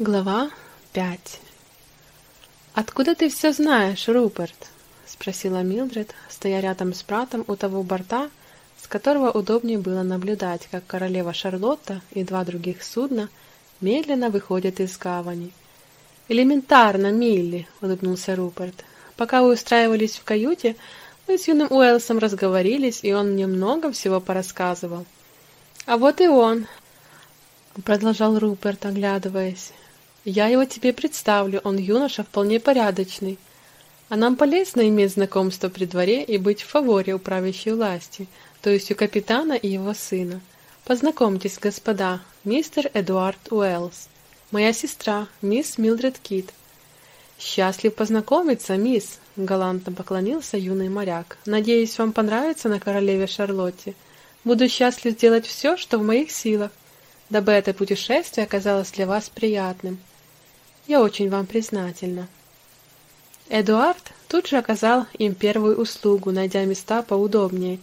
Глава пять «Откуда ты все знаешь, Руперт?» — спросила Милдред, стоя рядом с братом у того борта, с которого удобнее было наблюдать, как королева Шарлотта и два других судна медленно выходят из гавани. «Элементарно, Милли!» — улыбнулся Руперт. «Пока вы устраивались в каюте, мы с юным Уэлсом разговорились, и он мне много всего порассказывал». «А вот и он!» — продолжал Руперт, оглядываясь. Я его тебе представлю, он юноша вполне порядочный. А нам полезно иметь знакомство при дворе и быть в фаворе у правящей власти, то есть у капитана и его сына. Познакомьтесь, господа, мистер Эдуард Уэллс. Моя сестра, мисс Милдред Кит. Счастлив познакомиться, мисс, галантно поклонился юный моряк. Надеюсь, вам понравится на королеве Шарлотте. Буду счастлив сделать все, что в моих силах, дабы это путешествие оказалось для вас приятным. Я очень вам признательна. Эдуард тут же оказал им первую услугу, найдя места поудобнее,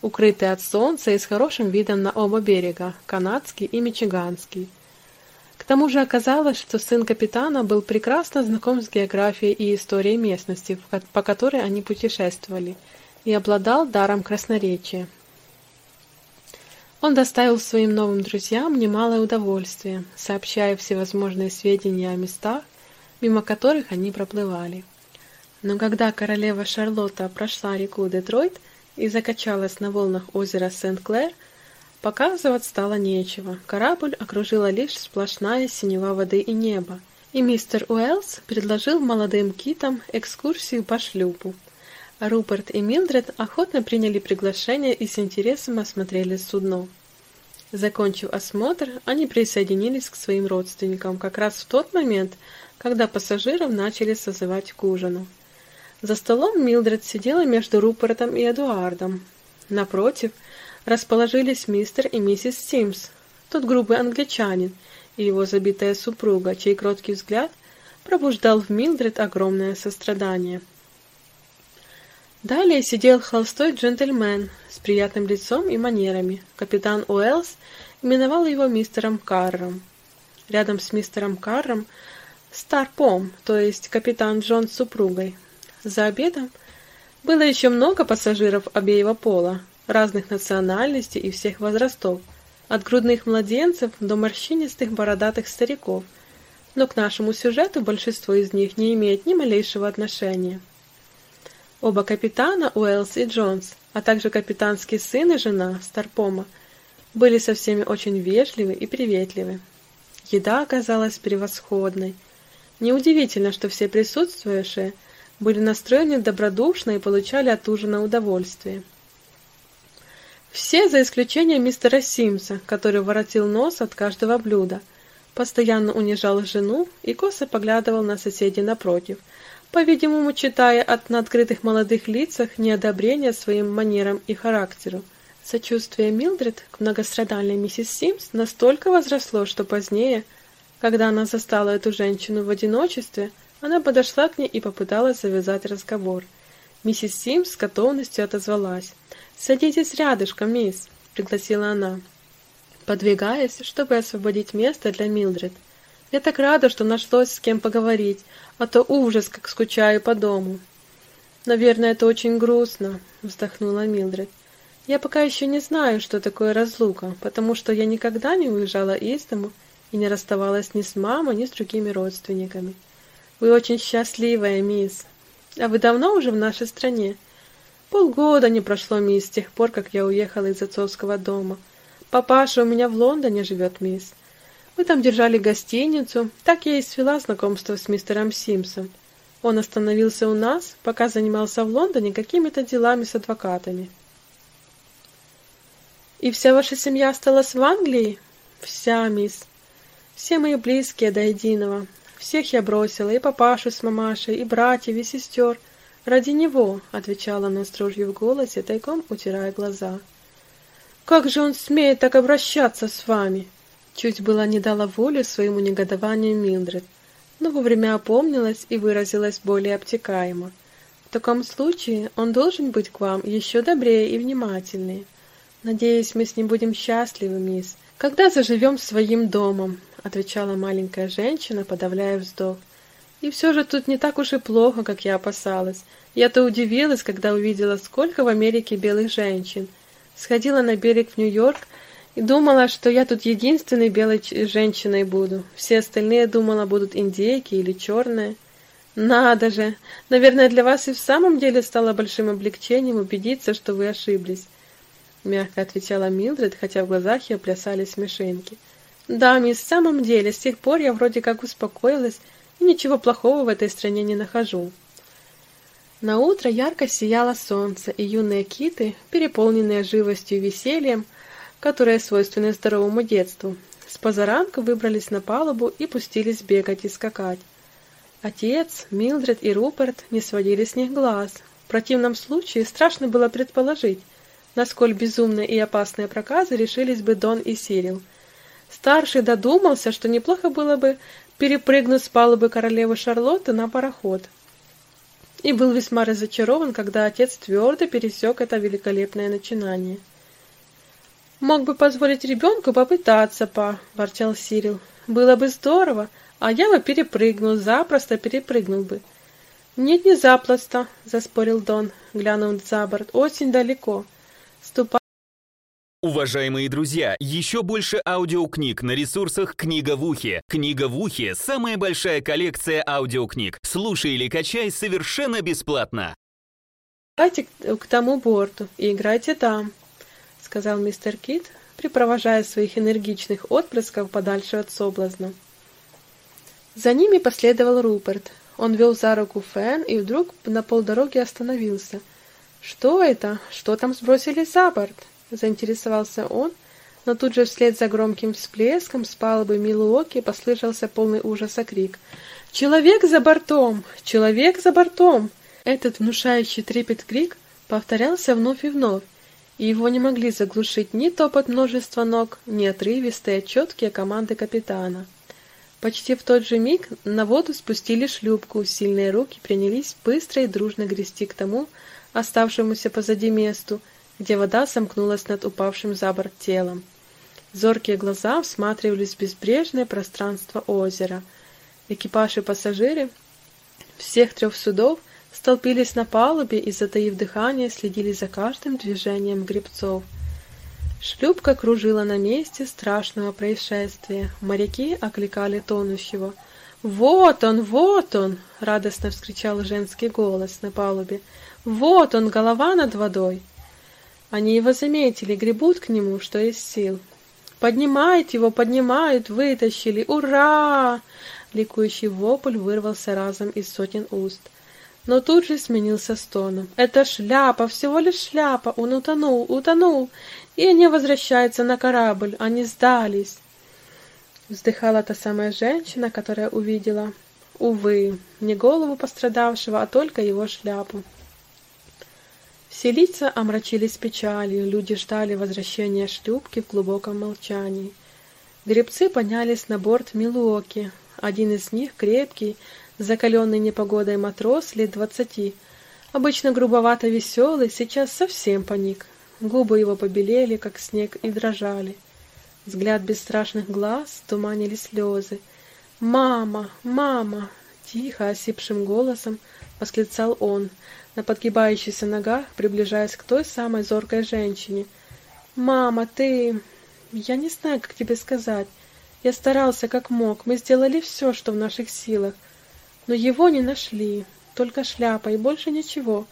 укрытые от солнца и с хорошим видом на оба берега, канадский и мичиганский. К тому же оказалось, что сын капитана был прекрасно знаком с географией и историей местности, по которой они путешествовали, и обладал даром красноречия. Он доставил своим новым друзьям немалое удовольствие, сообщая всевозможные сведения о местах, мимо которых они проплывали. Но когда королева Шарлотта прошла реку Детройт и закачалась на волнах озера Сент-Клэр, показывать стало нечего. Корабль окружила лишь сплошная синева воды и неба, и мистер Уэллс предложил молодым китам экскурсию по шлюпу. Руперт и Милдред охотно приняли приглашение и с интересом осмотрели судно. Закончив осмотр, они присоединились к своим родственникам как раз в тот момент, когда пассажиров начали созывать к ужину. За столом Милдред сидела между Рупертом и Эдуардом. Напротив расположились мистер и миссис Симс, тот грубый англичанин и его забитая супруга, чей кроткий взгляд пробуждал в Милдред огромное сострадание. Далее сидел холстой джентльмен с приятным лицом и манерами. Капитан Уэллс именовал его мистером Карром. Рядом с мистером Карром Старпом, то есть капитан Джон с супругой. За обедом было еще много пассажиров обеего пола, разных национальностей и всех возрастов, от грудных младенцев до морщинистых бородатых стариков, но к нашему сюжету большинство из них не имеет ни малейшего отношения. Оба капитана, Уэллс и Джонс, а также капитанский сын и жена, Старпома, были со всеми очень вежливы и приветливы. Еда оказалась превосходной. Неудивительно, что все присутствующие были настроены добродушно и получали от ужина удовольствие. Все, за исключением мистера Симса, который воротил нос от каждого блюда, постоянно унижал жену и косо поглядывал на соседей напротив – по-видимому, читая от на молодых лицах неодобрение своим манерам и характеру. Сочувствие Милдред к многострадальной миссис Симс настолько возросло, что позднее, когда она застала эту женщину в одиночестве, она подошла к ней и попыталась завязать разговор. Миссис Симс с готовностью отозвалась. «Садитесь рядышком, мисс», — пригласила она, подвигаясь, чтобы освободить место для Милдред. Я так рада, что нашлось с кем поговорить, а то ужас, как скучаю по дому. Наверное, это очень грустно, вздохнула Милдред. Я пока еще не знаю, что такое разлука, потому что я никогда не уезжала из дому и не расставалась ни с мамой, ни с другими родственниками. Вы очень счастливая, мисс. А вы давно уже в нашей стране? Полгода не прошло, мисс, с тех пор, как я уехала из отцовского дома. Папаша у меня в Лондоне живет, мисс. Мы там держали гостиницу, так я и свела знакомство с мистером Симсом. Он остановился у нас, пока занимался в Лондоне какими-то делами с адвокатами. И вся ваша семья осталась в Англии? Вся, мисс. Все мои близкие до единого. Всех я бросила, и папашу с мамашей, и братьев, и сестер. Ради него, отвечала она с дрожью в голосе, тайком утирая глаза. Как же он смеет так обращаться с вами? Чуть было не дала волю своему негодованию Милдред, но вовремя опомнилась и выразилась более обтекаемо. В таком случае он должен быть к вам еще добрее и внимательнее. Надеюсь, мы с ним будем счастливы, мисс, когда заживем своим домом, — отвечала маленькая женщина, подавляя вздох. «И все же тут не так уж и плохо, как я опасалась. Я-то удивилась, когда увидела, сколько в Америке белых женщин. Сходила на берег в Нью-Йорк и думала, что я тут единственной белой женщиной буду. Все остальные, думала, будут индейки или черные. Надо же! Наверное, для вас и в самом деле стало большим облегчением убедиться, что вы ошиблись. Мягко отвечала Милдред, хотя в глазах ее плясали смешинки. Да, мисс, в самом деле, с тех пор я вроде как успокоилась и ничего плохого в этой стране не нахожу. На утро ярко сияло солнце, и юные киты, переполненные живостью и весельем, которое свойственно здоровому детству, с позаранку выбрались на палубу и пустились бегать и скакать. Отец, Милдред и Руперт не сводили с них глаз. В противном случае страшно было предположить, насколько безумные и опасные проказы решились бы Дон и Сирил. Старший додумался, что неплохо было бы перепрыгнуть с палубы королевы Шарлотты на пароход – и был весьма разочарован, когда отец твердо пересек это великолепное начинание. «Мог бы позволить ребенку попытаться, па», — ворчал Сирил. «Было бы здорово, а я бы перепрыгнул, запросто перепрыгнул бы». «Нет, не запросто», — заспорил Дон, глянув за борт. «Очень далеко. Ступай Уважаемые друзья, еще больше аудиокниг на ресурсах «Книга в ухе». «Книга в ухе» — самая большая коллекция аудиокниг. Слушай или качай совершенно бесплатно. «Играйте к тому борту и играйте там», — сказал мистер Кит, припровожая своих энергичных отпрысков подальше от соблазна. За ними последовал Руперт. Он вел за руку Фэн и вдруг на полдороги остановился. «Что это? Что там сбросили за борт?» заинтересовался он, но тут же вслед за громким всплеском с палубы Милуоки послышался полный ужаса крик. «Человек за бортом! Человек за бортом!» Этот внушающий трепет крик повторялся вновь и вновь, его не могли заглушить ни топот множества ног, ни отрывистые, четкие команды капитана. Почти в тот же миг на воду спустили шлюпку, сильные руки принялись быстро и дружно грести к тому, оставшемуся позади месту, где вода сомкнулась над упавшим за борт телом. Зоркие глаза всматривались в безбрежное пространство озера. Экипаж и пассажиры всех трех судов столпились на палубе и, затаив дыхание, следили за каждым движением гребцов. Шлюпка кружила на месте страшного происшествия. Моряки окликали тонущего. «Вот он, вот он!» — радостно вскричал женский голос на палубе. «Вот он, голова над водой!» Они его заметили, гребут к нему, что из сил. «Поднимают его, поднимают, вытащили! Ура!» Ликующий вопль вырвался разом из сотен уст. Но тут же сменился стоном. «Это шляпа, всего лишь шляпа! Он утонул, утонул! И они возвращаются на корабль, они сдались!» Вздыхала та самая женщина, которая увидела, увы, не голову пострадавшего, а только его шляпу. Все лица омрачились печалью, люди ждали возвращения шлюпки в глубоком молчании. Гребцы поднялись на борт Милуоки. Один из них, крепкий, закаленный непогодой матрос лет двадцати, обычно грубовато веселый, сейчас совсем паник. Губы его побелели, как снег, и дрожали. Взгляд бесстрашных глаз туманили слезы. «Мама! Мама!» — тихо, осипшим голосом восклицал он, на подгибающихся ногах, приближаясь к той самой зоркой женщине. «Мама, ты... Я не знаю, как тебе сказать. Я старался как мог, мы сделали все, что в наших силах. Но его не нашли, только шляпа и больше ничего.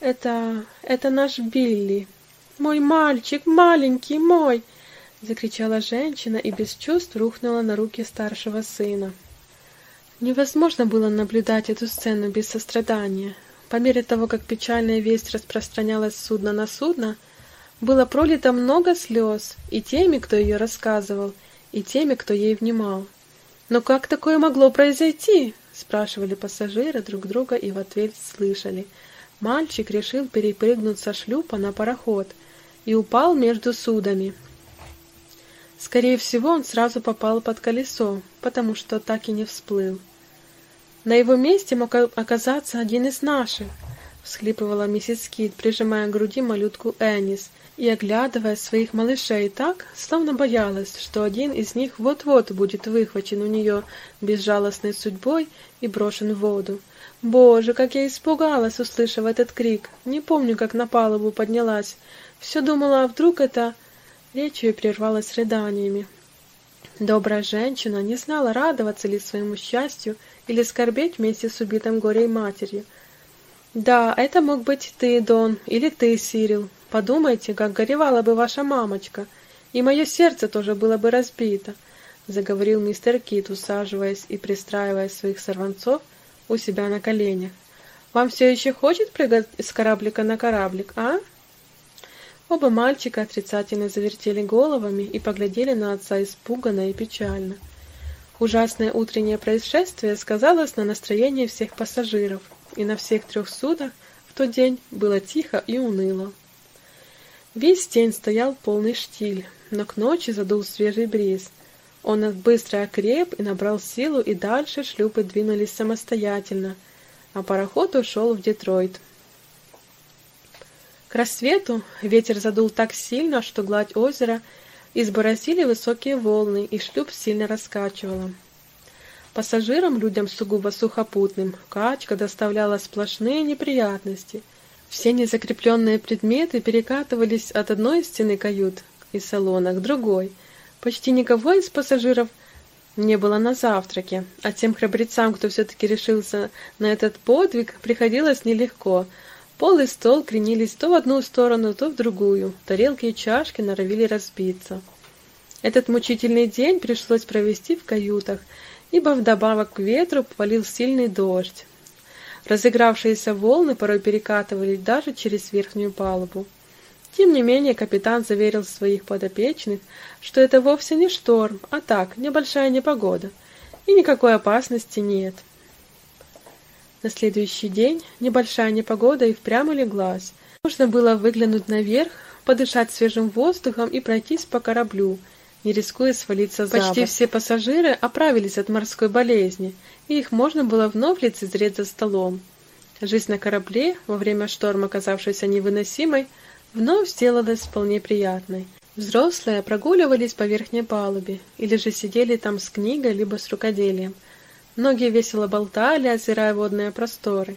Это... это наш Билли. Мой мальчик, маленький мой!» Закричала женщина и без чувств рухнула на руки старшего сына. Невозможно было наблюдать эту сцену без сострадания. По мере того, как печальная весть распространялась с судна на судно, было пролито много слез и теми, кто ее рассказывал, и теми, кто ей внимал. «Но как такое могло произойти?» — спрашивали пассажиры друг друга и в ответ слышали. Мальчик решил перепрыгнуть со шлюпа на пароход и упал между судами. Скорее всего, он сразу попал под колесо, потому что так и не всплыл. На его месте мог оказаться один из наших, всхлипывала миссис Кит, прижимая к груди малютку Энис, и оглядывая своих малышей так, словно боялась, что один из них вот-вот будет выхвачен у нее безжалостной судьбой и брошен в воду. Боже, как я испугалась, услышав этот крик. Не помню, как на палубу поднялась. Все думала, а вдруг это... Речь ее прервалась рыданиями. Добрая женщина не знала, радоваться ли своему счастью или скорбеть вместе с убитым горей матерью. Да, это мог быть ты, Дон, или ты, Сирил. Подумайте, как горевала бы ваша мамочка, и мое сердце тоже было бы разбито, заговорил мистер Кит, усаживаясь и пристраивая своих сорванцов у себя на коленях. Вам все еще хочет прыгать с кораблика на кораблик, а? Оба мальчика отрицательно завертели головами и поглядели на отца испуганно и печально. Ужасное утреннее происшествие сказалось на настроении всех пассажиров, и на всех трех судах в тот день было тихо и уныло. Весь день стоял полный штиль, но к ночи задул свежий бриз. Он быстро окреп и набрал силу, и дальше шлюпы двинулись самостоятельно, а пароход ушел в Детройт. К рассвету ветер задул так сильно, что гладь озера избороздили высокие волны, и шлюп сильно раскачивало. Пассажирам, людям сугубо сухопутным, качка доставляла сплошные неприятности. Все незакрепленные предметы перекатывались от одной стены кают и салона к другой. Почти никого из пассажиров не было на завтраке, а тем храбрецам, кто все-таки решился на этот подвиг, приходилось нелегко. Пол и стол кренились то в одну сторону, то в другую, тарелки и чашки норовили разбиться. Этот мучительный день пришлось провести в каютах, ибо вдобавок к ветру повалил сильный дождь. Разыгравшиеся волны порой перекатывались даже через верхнюю палубу. Тем не менее, капитан заверил своих подопечных, что это вовсе не шторм, а так, небольшая непогода, и никакой опасности нет. На следующий день небольшая непогода и впрямь улеглась. Нужно было выглянуть наверх, подышать свежим воздухом и пройтись по кораблю, не рискуя свалиться за Почти все пассажиры оправились от морской болезни, и их можно было вновь лицезреть за столом. Жизнь на корабле, во время шторма казавшейся невыносимой, вновь сделалась вполне приятной. Взрослые прогуливались по верхней палубе, или же сидели там с книгой, либо с рукоделием. Многие весело болтали, озирая водные просторы.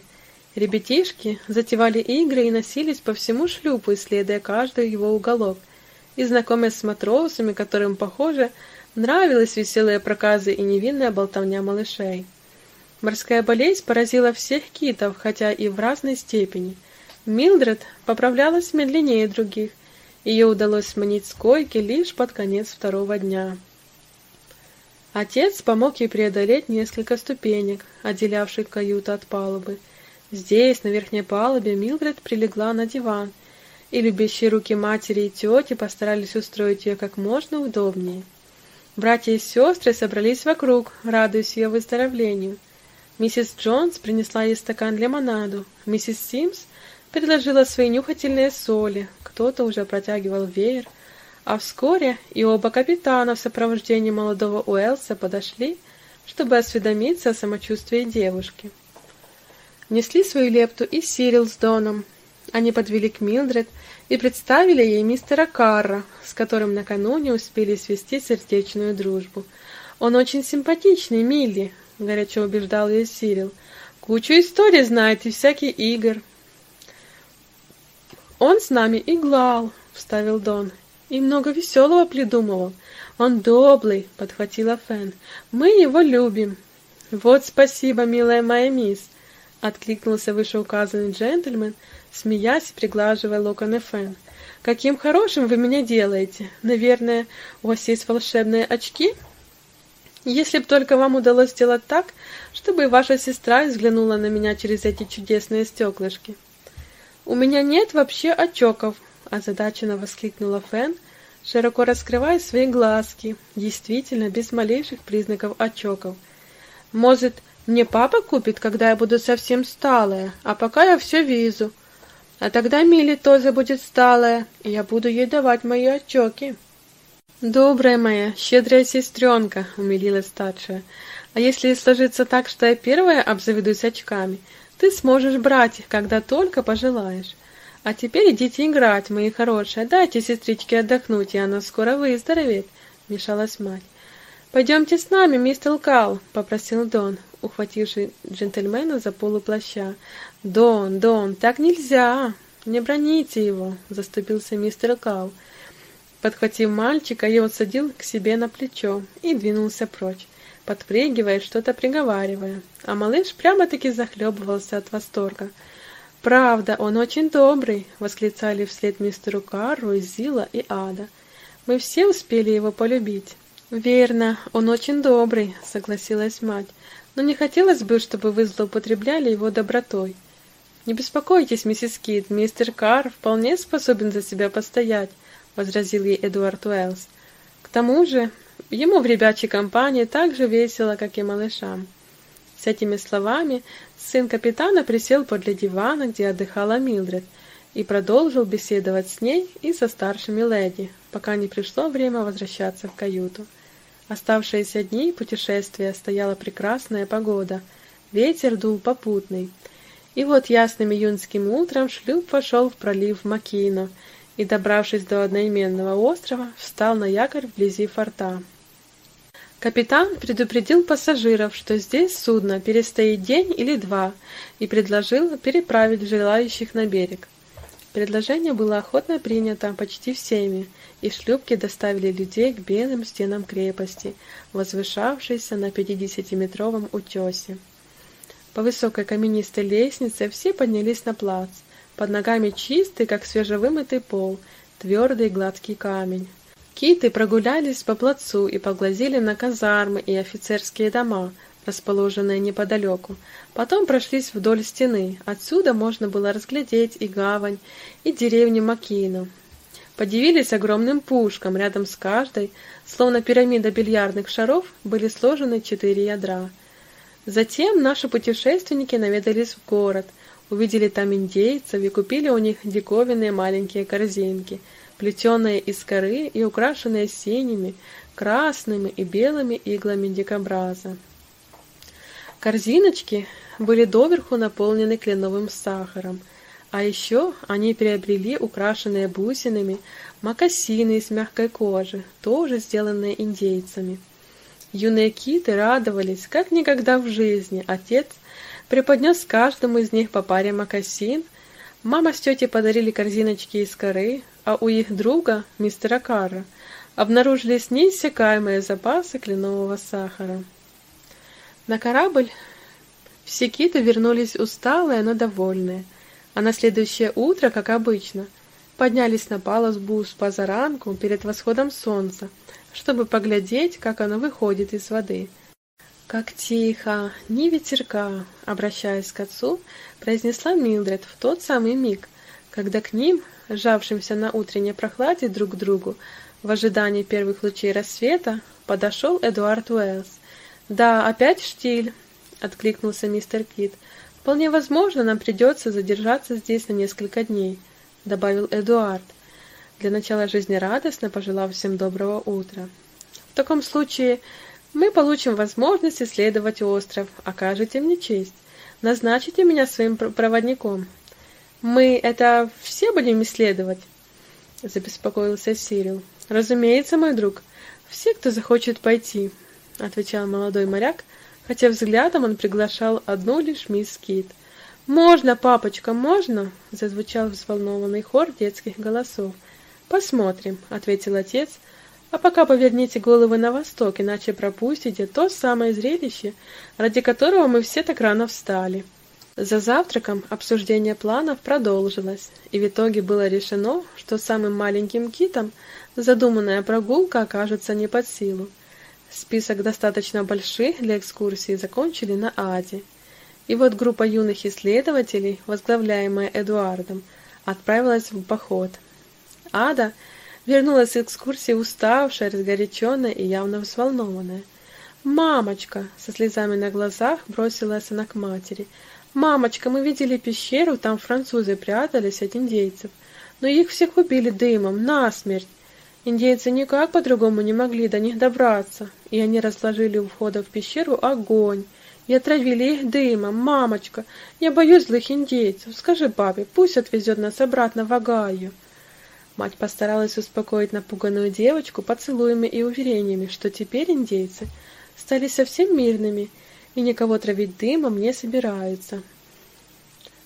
Ребятишки затевали игры и носились по всему шлюпу, исследуя каждый его уголок – и знакомясь с матросами, которым, похоже, нравились веселые проказы и невинная болтовня малышей. Морская болезнь поразила всех китов, хотя и в разной степени. Милдред поправлялась медленнее других. Ее удалось сманить с койки лишь под конец второго дня. Отец помог ей преодолеть несколько ступенек, отделявших каюту от палубы. Здесь, на верхней палубе, Милдред прилегла на диван — и любящие руки матери и тети постарались устроить ее как можно удобнее. Братья и сестры собрались вокруг, радуясь ее выздоровлению. Миссис Джонс принесла ей стакан лимонаду, миссис Симс предложила свои нюхательные соли, кто-то уже протягивал веер, а вскоре и оба капитана в сопровождении молодого Уэлса подошли, чтобы осведомиться о самочувствии девушки. Внесли свою лепту и Сирил с Доном, они подвели к Милдред и представили ей мистера Карра, с которым накануне успели свести сердечную дружбу. «Он очень симпатичный, Милли», — горячо убеждал ее Сирил. «Кучу историй знает и всяких игр». «Он с нами иглал», — вставил Дон, — «и много веселого придумывал. Он добрый», — подхватила Фен. «Мы его любим». «Вот спасибо, милая моя мисс», — откликнулся вышеуказанный джентльмен, — смеясь, приглаживая локоны Фэн. «Каким хорошим вы меня делаете! Наверное, у вас есть волшебные очки?» «Если б только вам удалось сделать так, чтобы ваша сестра взглянула на меня через эти чудесные стеклышки!» «У меня нет вообще очков!» – озадаченно воскликнула Фэн, широко раскрывая свои глазки, действительно без малейших признаков очков. «Может, мне папа купит, когда я буду совсем сталая, а пока я все вижу. А тогда Милли тоже будет сталая, и я буду ей давать мои очки. Добрая моя, щедрая сестренка, умилилась старшая. А если сложится так, что я первая обзаведусь очками, ты сможешь брать их, когда только пожелаешь. А теперь идите играть, мои хорошие. Дайте сестричке отдохнуть, и она скоро выздоровеет, вмешалась мать. Пойдемте с нами, мистер Кал, попросил Дон, ухвативший джентльмена за полу плаща. Дон, Дон, так нельзя. Не броните его, заступился мистер Кал. Подхватив мальчика, его садил к себе на плечо и двинулся прочь, подпрыгивая, что-то приговаривая. А малыш прямо-таки захлебывался от восторга. «Правда, он очень добрый!» — восклицали вслед мистеру Карру, Зила и Ада. «Мы все успели его полюбить». «Верно, он очень добрый», — согласилась мать. «Но не хотелось бы, чтобы вы злоупотребляли его добротой». «Не беспокойтесь, миссис Кит, мистер Карр вполне способен за себя постоять», — возразил ей Эдуард Уэллс. «К тому же, ему в ребячей компании так же весело, как и малышам». С этими словами сын капитана присел подле дивана, где отдыхала Милдред, и продолжил беседовать с ней и со старшими леди, пока не пришло время возвращаться в каюту. Оставшиеся дни путешествия стояла прекрасная погода, ветер дул попутный. И вот ясным июньским утром шлюп вошел в пролив Макино и, добравшись до одноименного острова, встал на якорь вблизи форта. Капитан предупредил пассажиров, что здесь судно перестоит день или два, и предложил переправить желающих на берег. Предложение было охотно принято почти всеми, и шлюпки доставили людей к белым стенам крепости, возвышавшейся на пятидесятиметровом утесе. По высокой каменистой лестнице все поднялись на плац. Под ногами чистый, как свежевымытый пол, твердый гладкий камень. Киты прогулялись по плацу и поглазели на казармы и офицерские дома, расположенные неподалеку. Потом прошлись вдоль стены. Отсюда можно было разглядеть и гавань, и деревню Макину. Подивились огромным пушкам, рядом с каждой, словно пирамида бильярдных шаров, были сложены четыре ядра. Затем наши путешественники наведались в город, увидели там индейцев и купили у них диковинные маленькие корзинки – плетеные из коры и украшенные синими, красными и белыми иглами дикобраза. Корзиночки были доверху наполнены кленовым сахаром, а еще они приобрели украшенные бусинами мокасины из мягкой кожи, тоже сделанные индейцами. Юные киты радовались, как никогда в жизни. Отец преподнес каждому из них по паре мокасин, мама с тетей подарили корзиночки из коры, а у их друга, мистера Карра, обнаружились неиссякаемые запасы кленового сахара. На корабль все киты вернулись усталые, но довольные, а на следующее утро, как обычно, поднялись на палубу с позаранку перед восходом солнца, чтобы поглядеть, как оно выходит из воды. «Как тихо! Ни ветерка!» — обращаясь к отцу, произнесла Милдред в тот самый миг, когда к ним сжавшимся на утренней прохладе друг к другу, в ожидании первых лучей рассвета, подошел Эдуард Уэллс. «Да, опять штиль», — откликнулся мистер Кит. «Вполне возможно, нам придется задержаться здесь на несколько дней», — добавил Эдуард, для начала жизнерадостно пожелав всем доброго утра. «В таком случае мы получим возможность исследовать остров, окажете мне честь. Назначите меня своим проводником». Мы это все будем исследовать? Забеспокоился Сирил. Разумеется, мой друг. Все, кто захочет пойти, отвечал молодой моряк, хотя взглядом он приглашал одну лишь мисс Кит. «Можно, папочка, можно?» — зазвучал взволнованный хор детских голосов. «Посмотрим», — ответил отец. «А пока поверните головы на восток, иначе пропустите то самое зрелище, ради которого мы все так рано встали». За завтраком обсуждение планов продолжилось, и в итоге было решено, что самым маленьким китам задуманная прогулка окажется не под силу. Список достаточно больших для экскурсии закончили на Аде. И вот группа юных исследователей, возглавляемая Эдуардом, отправилась в поход. Ада вернулась с экскурсии уставшая, разгоряченная и явно взволнованная. «Мамочка!» — со слезами на глазах бросилась она к матери — «Мамочка, мы видели пещеру, там французы прятались от индейцев, но их всех убили дымом, насмерть. Индейцы никак по-другому не могли до них добраться, и они разложили у входа в пещеру огонь И отравили их дымом. Мамочка, я боюсь злых индейцев. Скажи папе, пусть отвезет нас обратно в Агаю. Мать постаралась успокоить напуганную девочку поцелуями и уверениями, что теперь индейцы стали совсем мирными и никого травить дымом не собираются.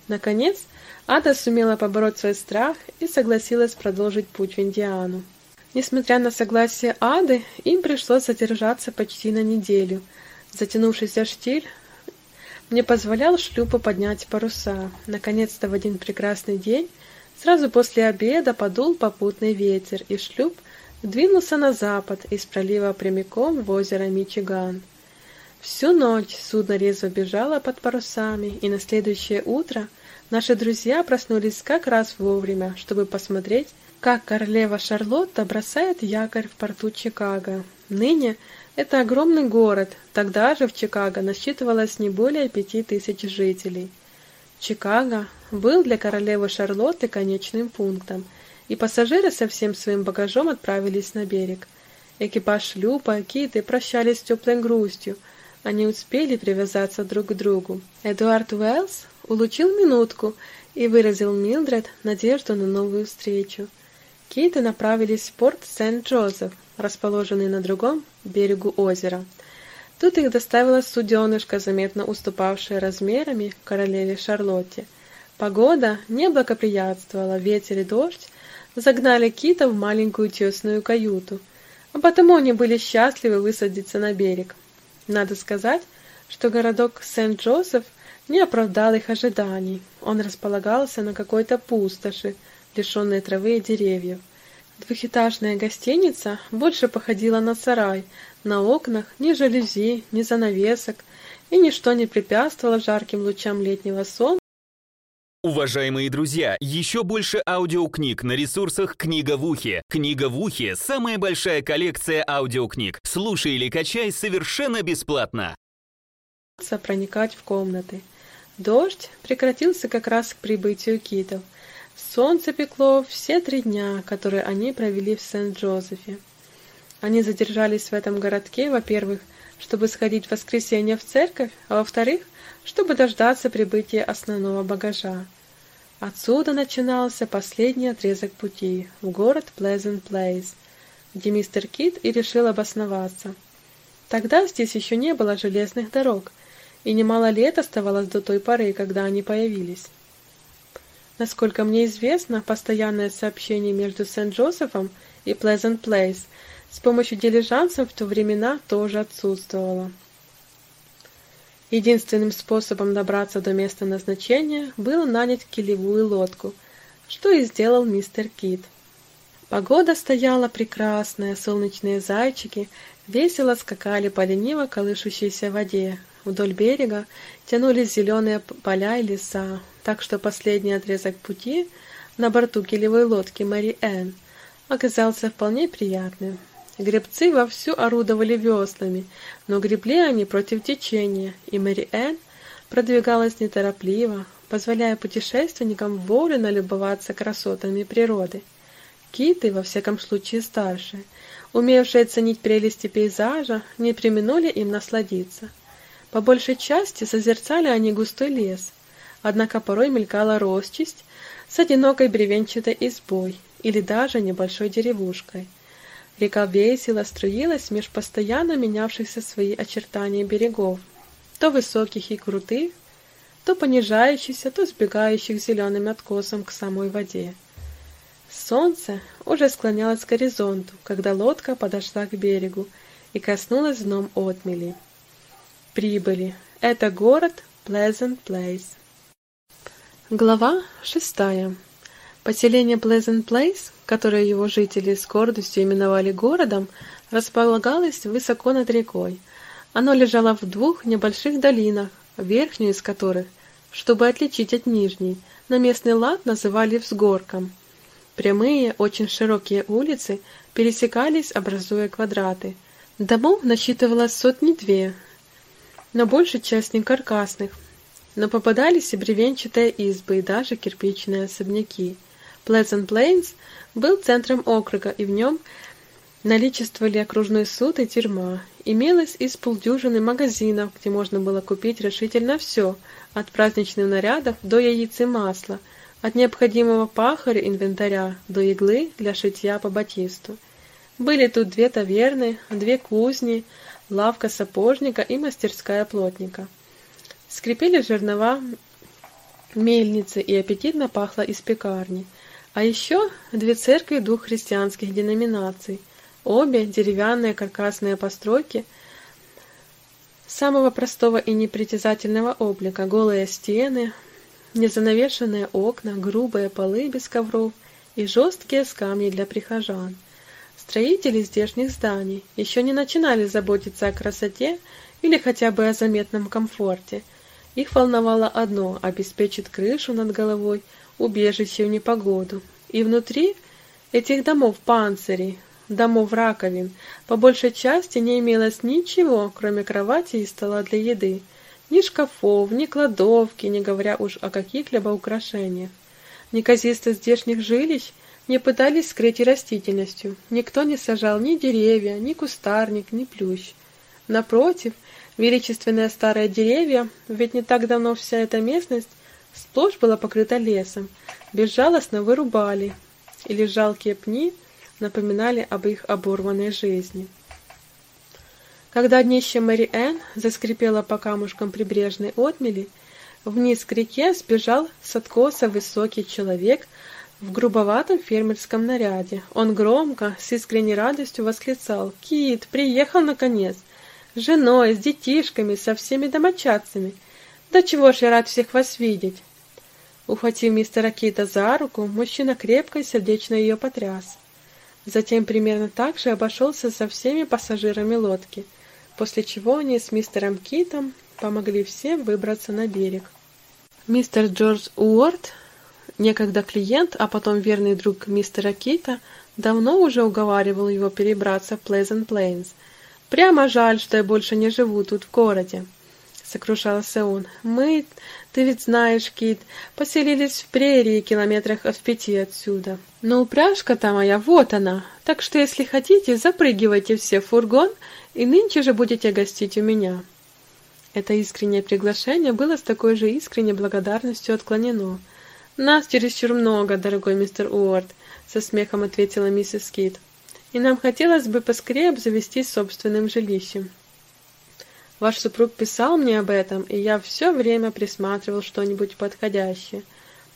Наконец, Ада сумела побороть свой страх и согласилась продолжить путь в Индиану. Несмотря на согласие Ады, им пришлось задержаться почти на неделю. Затянувшийся штиль не позволял шлюпу поднять паруса. Наконец-то в один прекрасный день, сразу после обеда, подул попутный ветер, и шлюп двинулся на запад из пролива прямиком в озеро Мичиган. Всю ночь судно резво бежало под парусами, и на следующее утро наши друзья проснулись как раз вовремя, чтобы посмотреть, как королева Шарлотта бросает якорь в порту Чикаго. Ныне это огромный город, тогда же в Чикаго насчитывалось не более пяти тысяч жителей. Чикаго был для королевы Шарлотты конечным пунктом, и пассажиры со всем своим багажом отправились на берег. Экипаж шлюпа, киты прощались с теплой грустью, они успели привязаться друг к другу. Эдуард Уэллс улучил минутку и выразил Милдред надежду на новую встречу. Кейты направились в порт Сент-Джозеф, расположенный на другом берегу озера. Тут их доставила суденышко, заметно уступавшее размерами королеве Шарлотте. Погода не благоприятствовала, ветер и дождь загнали кита в маленькую тесную каюту, а потому они были счастливы высадиться на берег. Надо сказать, что городок Сент-Джозеф не оправдал их ожиданий. Он располагался на какой-то пустоши, лишенной травы и деревьев. Двухэтажная гостиница больше походила на сарай. На окнах ни жалюзи, ни занавесок, и ничто не препятствовало жарким лучам летнего солнца. Уважаемые друзья, еще больше аудиокниг на ресурсах «Книга в ухе». «Книга в ухе» — самая большая коллекция аудиокниг. Слушай или качай совершенно бесплатно. проникать в комнаты. Дождь прекратился как раз к прибытию китов — Солнце пекло все три дня, которые они провели в Сент-Джозефе. Они задержались в этом городке, во-первых, чтобы сходить в воскресенье в церковь, а во-вторых, чтобы дождаться прибытия основного багажа. Отсюда начинался последний отрезок пути в город Pleasant Place, где мистер Кит и решил обосноваться. Тогда здесь еще не было железных дорог, и немало лет оставалось до той поры, когда они появились. Насколько мне известно, постоянное сообщение между Сент-Джозефом и Pleasant Place с помощью дилижансов в то времена тоже отсутствовало. Единственным способом добраться до места назначения было нанять килевую лодку, что и сделал мистер Кит. Погода стояла прекрасная, солнечные зайчики весело скакали по лениво колышущейся воде. Вдоль берега тянулись зеленые поля и леса, так что последний отрезок пути на борту килевой лодки Мэри Энн оказался вполне приятным. Гребцы вовсю орудовали веслами, но гребли они против течения, и Мэри Энн продвигалась неторопливо, позволяя путешественникам волю налюбоваться красотами природы. Киты, во всяком случае старшие, умевшие ценить прелести пейзажа, не применули им насладиться. По большей части созерцали они густой лес, однако порой мелькала росчесть с одинокой бревенчатой избой или даже небольшой деревушкой. Река весело струилась меж постоянно менявшихся свои очертания берегов, то высоких и крутых, то понижающихся, то сбегающих зеленым откосом к самой воде. Солнце уже склонялось к горизонту, когда лодка подошла к берегу и коснулась дном отмели. Прибыли. Это город Pleasant Place. Глава шестая. Поселение Pleasant Place, которое его жители с гордостью именовали городом, располагалось высоко над рекой. Оно лежало в двух небольших долинах, верхнюю из которых, чтобы отличить от нижней, на местный лад называли взгорком. Прямые, очень широкие улицы пересекались, образуя квадраты. Домов насчитывалось сотни-две, но большая часть не каркасных, но попадались и бревенчатые избы, и даже кирпичные особняки. Pleasant Plains был центром округа, и в нем наличествовали окружной суд и тюрьма, имелось из полдюжины магазинов, где можно было купить решительно все, от праздничных нарядов до яиц и масла, от необходимого пахаря инвентаря до иглы для шитья по батисту. Были тут две таверны, две кузни, лавка сапожника и мастерская плотника. Скрипели жернова мельницы и аппетитно пахло из пекарни. А еще две церкви двух христианских деноминаций, обе деревянные каркасные постройки самого простого и непритязательного облика, голые стены, незанавешенные окна, грубые полы без ковров и жесткие скамьи для прихожан – Строители здешних зданий еще не начинали заботиться о красоте или хотя бы о заметном комфорте. Их волновало одно – обеспечить крышу над головой, убежище в непогоду. И внутри этих домов-панцирей, домов-раковин, по большей части не имелось ничего, кроме кровати и стола для еды. Ни шкафов, ни кладовки, не говоря уж о каких-либо украшениях. Неказистость здешних жилищ – не пытались скрыть и растительностью. Никто не сажал ни деревья, ни кустарник, ни плющ. Напротив, величественные старые деревья, ведь не так давно вся эта местность сплошь была покрыта лесом, безжалостно вырубали, или жалкие пни напоминали об их оборванной жизни. Когда днище Мэри Энн заскрипело по камушкам прибрежной отмели, вниз к реке сбежал с откоса высокий человек в грубоватом фермерском наряде. Он громко, с искренней радостью восклицал «Кит, приехал наконец! С женой, с детишками, со всеми домочадцами! Да чего ж я рад всех вас видеть!» Ухватив мистера Кита за руку, мужчина крепко и сердечно ее потряс. Затем примерно так же обошелся со всеми пассажирами лодки, после чего они с мистером Китом помогли всем выбраться на берег. Мистер Джордж Уорд Некогда клиент, а потом верный друг мистера Кита, давно уже уговаривал его перебраться в Плезент Плейнс. «Прямо жаль, что я больше не живу тут в городе», — сокрушался он. «Мы, ты ведь знаешь, Кит, поселились в прерии километрах от пяти отсюда. Но упряжка-то моя, вот она, так что, если хотите, запрыгивайте все в фургон и нынче же будете гостить у меня». Это искреннее приглашение было с такой же искренней благодарностью отклонено — «Нас чересчур много, дорогой мистер Уорд», — со смехом ответила миссис Кит. «И нам хотелось бы поскорее обзавестись собственным жилищем». Ваш супруг писал мне об этом, и я все время присматривал что-нибудь подходящее.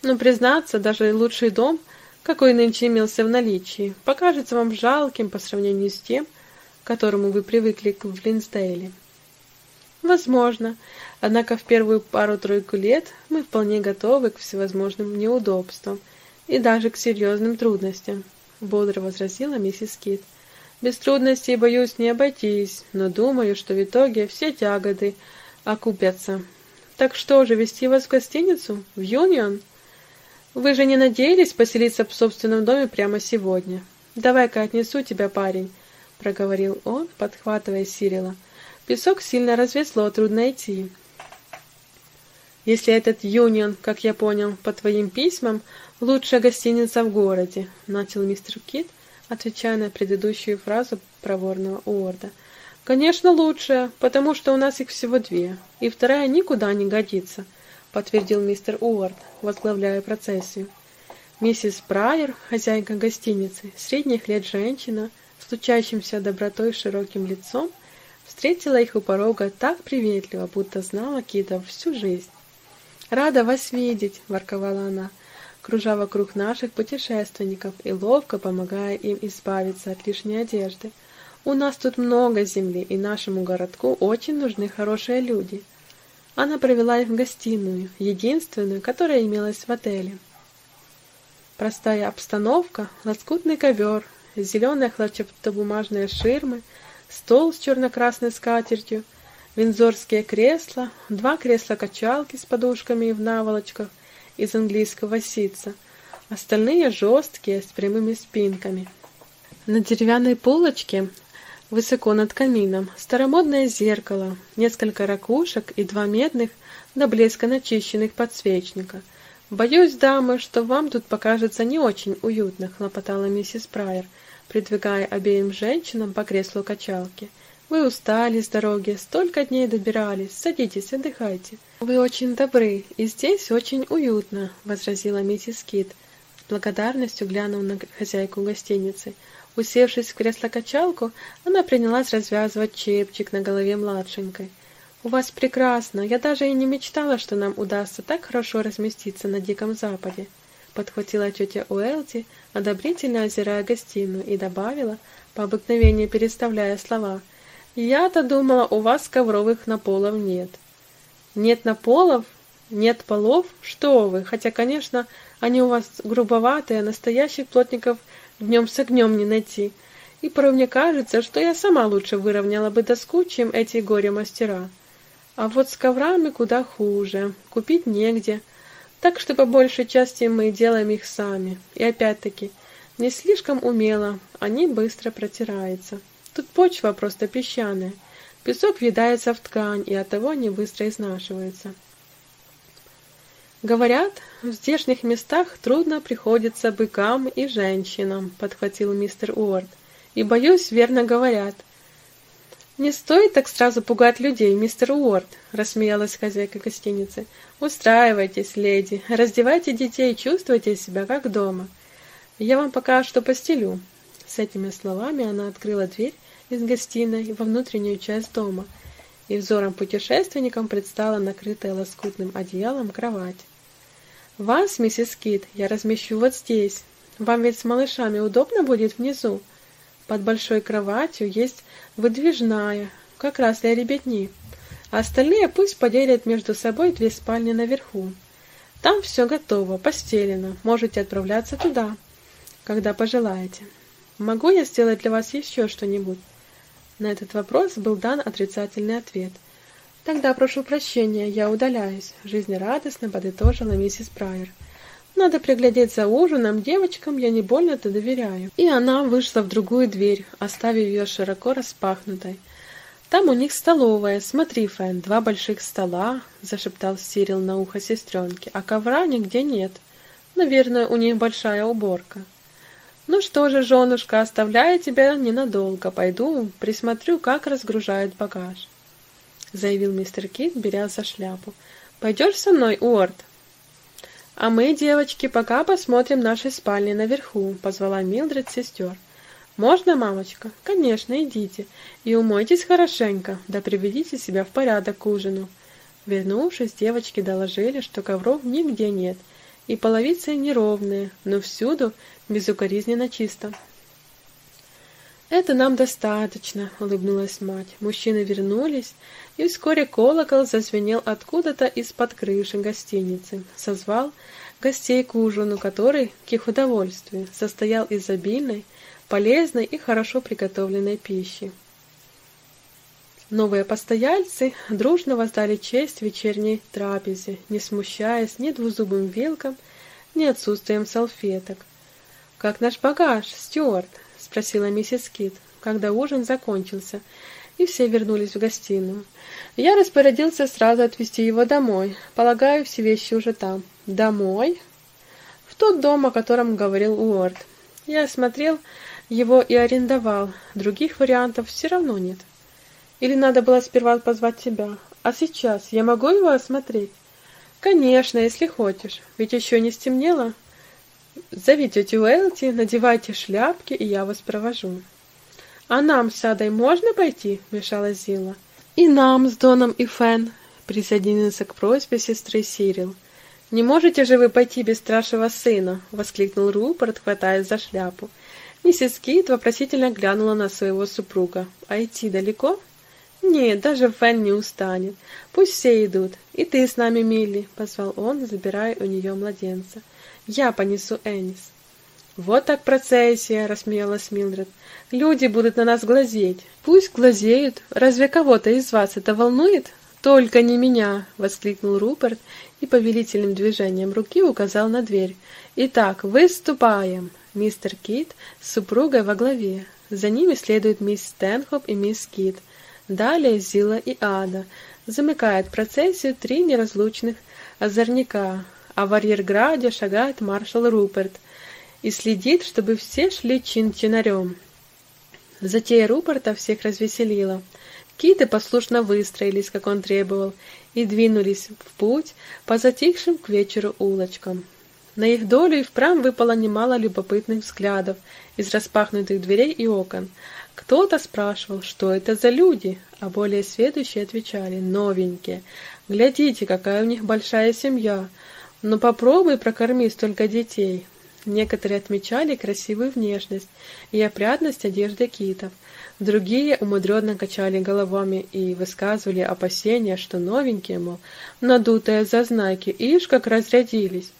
Но, признаться, даже лучший дом, какой нынче имелся в наличии, покажется вам жалким по сравнению с тем, к которому вы привыкли в Линсдейле. Возможно. Однако в первую пару-тройку лет мы вполне готовы к всевозможным неудобствам и даже к серьезным трудностям, бодро возразила миссис Кит. Без трудностей, боюсь, не обойтись, но думаю, что в итоге все тяготы окупятся. Так что же, вести вас в гостиницу? В Юнион? Вы же не надеялись поселиться в собственном доме прямо сегодня? Давай-ка отнесу тебя, парень, проговорил он, подхватывая Сирила. Песок сильно развесло, трудно идти. Если этот Юнион, как я понял, по твоим письмам, лучшая гостиница в городе, начал мистер Кит, отвечая на предыдущую фразу проворного Уорда. Конечно, лучшая, потому что у нас их всего две, и вторая никуда не годится, подтвердил мистер Уорд, возглавляя процессию. Миссис Прайер, хозяйка гостиницы, средних лет женщина, стучащимся добротой широким лицом, Встретила их у порога так приветливо, будто знала Кита всю жизнь. «Рада вас видеть!» — ворковала она, кружа вокруг наших путешественников и ловко помогая им избавиться от лишней одежды. «У нас тут много земли, и нашему городку очень нужны хорошие люди». Она провела их в гостиную, единственную, которая имелась в отеле. Простая обстановка, лоскутный ковер, зеленые хлопчатобумажные ширмы — стол с черно-красной скатертью, винзорские кресла, два кресла-качалки с подушками и в наволочках из английского ситца, остальные жесткие с прямыми спинками. На деревянной полочке, высоко над камином, старомодное зеркало, несколько ракушек и два медных до блеска начищенных подсвечника. «Боюсь, дамы, что вам тут покажется не очень уютно», — хлопотала миссис Прайер — придвигая обеим женщинам по креслу качалки. Вы устали с дороги, столько дней добирались. Садитесь, отдыхайте. Вы очень добры, и здесь очень уютно, возразила миссис Кит, благодарностью глянув на хозяйку гостиницы. Усевшись в кресло-качалку, она принялась развязывать чепчик на голове младшенькой. «У вас прекрасно. Я даже и не мечтала, что нам удастся так хорошо разместиться на Диком Западе», — подхватила тетя Уэлти, одобрительно озирая гостиную, и добавила, по обыкновению переставляя слова, «Я-то думала, у вас ковровых наполов нет». «Нет наполов? Нет полов? Что вы! Хотя, конечно, они у вас грубоватые, настоящих плотников — днем с огнем не найти. И порой мне кажется, что я сама лучше выровняла бы доску, чем эти горе-мастера. А вот с коврами куда хуже, купить негде. Так что по большей части мы делаем их сами. И опять-таки, не слишком умело, они быстро протираются. Тут почва просто песчаная. Песок въедается в ткань, и оттого они быстро изнашиваются. Говорят, в здешних местах трудно приходится быкам и женщинам, подхватил мистер Уорд. И боюсь, верно говорят. Не стоит так сразу пугать людей, мистер Уорд, рассмеялась хозяйка гостиницы. Устраивайтесь, леди, раздевайте детей и чувствуйте себя как дома. Я вам пока что постелю. С этими словами она открыла дверь из гостиной во внутреннюю часть дома, и взором путешественникам предстала накрытая лоскутным одеялом кровать. Вас, миссис Кит, я размещу вот здесь. Вам ведь с малышами удобно будет внизу. Под большой кроватью есть выдвижная, как раз для ребятни. А остальные пусть поделят между собой две спальни наверху. Там все готово, постелено. Можете отправляться туда, когда пожелаете. Могу я сделать для вас еще что-нибудь? На этот вопрос был дан отрицательный ответ. Тогда прошу прощения, я удаляюсь, жизнерадостно подытожила миссис Прайер. Надо приглядеть за ужином, девочкам я не больно-то доверяю. И она вышла в другую дверь, оставив ее широко распахнутой. Там у них столовая, смотри, Фэн, два больших стола, зашептал Сирил на ухо сестренке, а ковра нигде нет. Наверное, у них большая уборка. Ну что же, женушка, оставляю тебя ненадолго, пойду присмотрю, как разгружают багаж заявил мистер Кит, беря за шляпу. Пойдешь со мной, Уорд? А мы, девочки, пока посмотрим наши спальни наверху, позвала Милдред сестер. Можно, мамочка? Конечно, идите. И умойтесь хорошенько, да приведите себя в порядок к ужину. Вернувшись, девочки доложили, что ковров нигде нет, и половицы неровные, но всюду безукоризненно чисто. «Это нам достаточно», — улыбнулась мать. Мужчины вернулись, и вскоре колокол зазвенел откуда-то из-под крыши гостиницы. Созвал гостей к ужину, который, к их удовольствию, состоял из обильной, полезной и хорошо приготовленной пищи. Новые постояльцы дружно воздали честь вечерней трапезе, не смущаясь ни двузубым вилкам, ни отсутствием салфеток. «Как наш багаж, Стюарт?» спросила миссис Кит, когда ужин закончился, и все вернулись в гостиную. Я распорядился сразу отвезти его домой. Полагаю, все вещи уже там. Домой? В тот дом, о котором говорил Уорд. Я осмотрел его и арендовал. Других вариантов все равно нет. Или надо было сперва позвать тебя. А сейчас я могу его осмотреть? Конечно, если хочешь. Ведь еще не стемнело. Зови тетю Элти, надевайте шляпки, и я вас провожу. А нам с Адой можно пойти? Мешала Зила. И нам с Доном и Фен, присоединился к просьбе сестры Сирил. Не можете же вы пойти без старшего сына? воскликнул Рупорт, хватаясь за шляпу. Миссис Кит вопросительно глянула на своего супруга. А идти далеко? Нет, даже Фен не устанет. Пусть все идут. И ты с нами, Милли, позвал он, забирая у нее младенца. Я понесу Энис. Вот так процессия, рассмеялась Милдред. Люди будут на нас глазеть. Пусть глазеют. Разве кого-то из вас это волнует? Только не меня, воскликнул Руперт и повелительным движением руки указал на дверь. Итак, выступаем. Мистер Кит с супругой во главе. За ними следует мисс Стэнхоп и мисс Кит. Далее Зила и Ада. Замыкает процессию три неразлучных озорника, а в арьерграде шагает маршал Руперт и следит, чтобы все шли чин-чинарем. Затея Рупорта всех развеселила. Киты послушно выстроились, как он требовал, и двинулись в путь по затихшим к вечеру улочкам. На их долю и впрямь выпало немало любопытных взглядов из распахнутых дверей и окон. Кто-то спрашивал, что это за люди, а более сведущие отвечали «новенькие». Глядите, какая у них большая семья. Но попробуй прокорми столько детей. Некоторые отмечали красивую внешность и опрятность одежды китов. Другие умудренно качали головами и высказывали опасения, что новенькие, мол, надутые зазнайки, ишь как разрядились.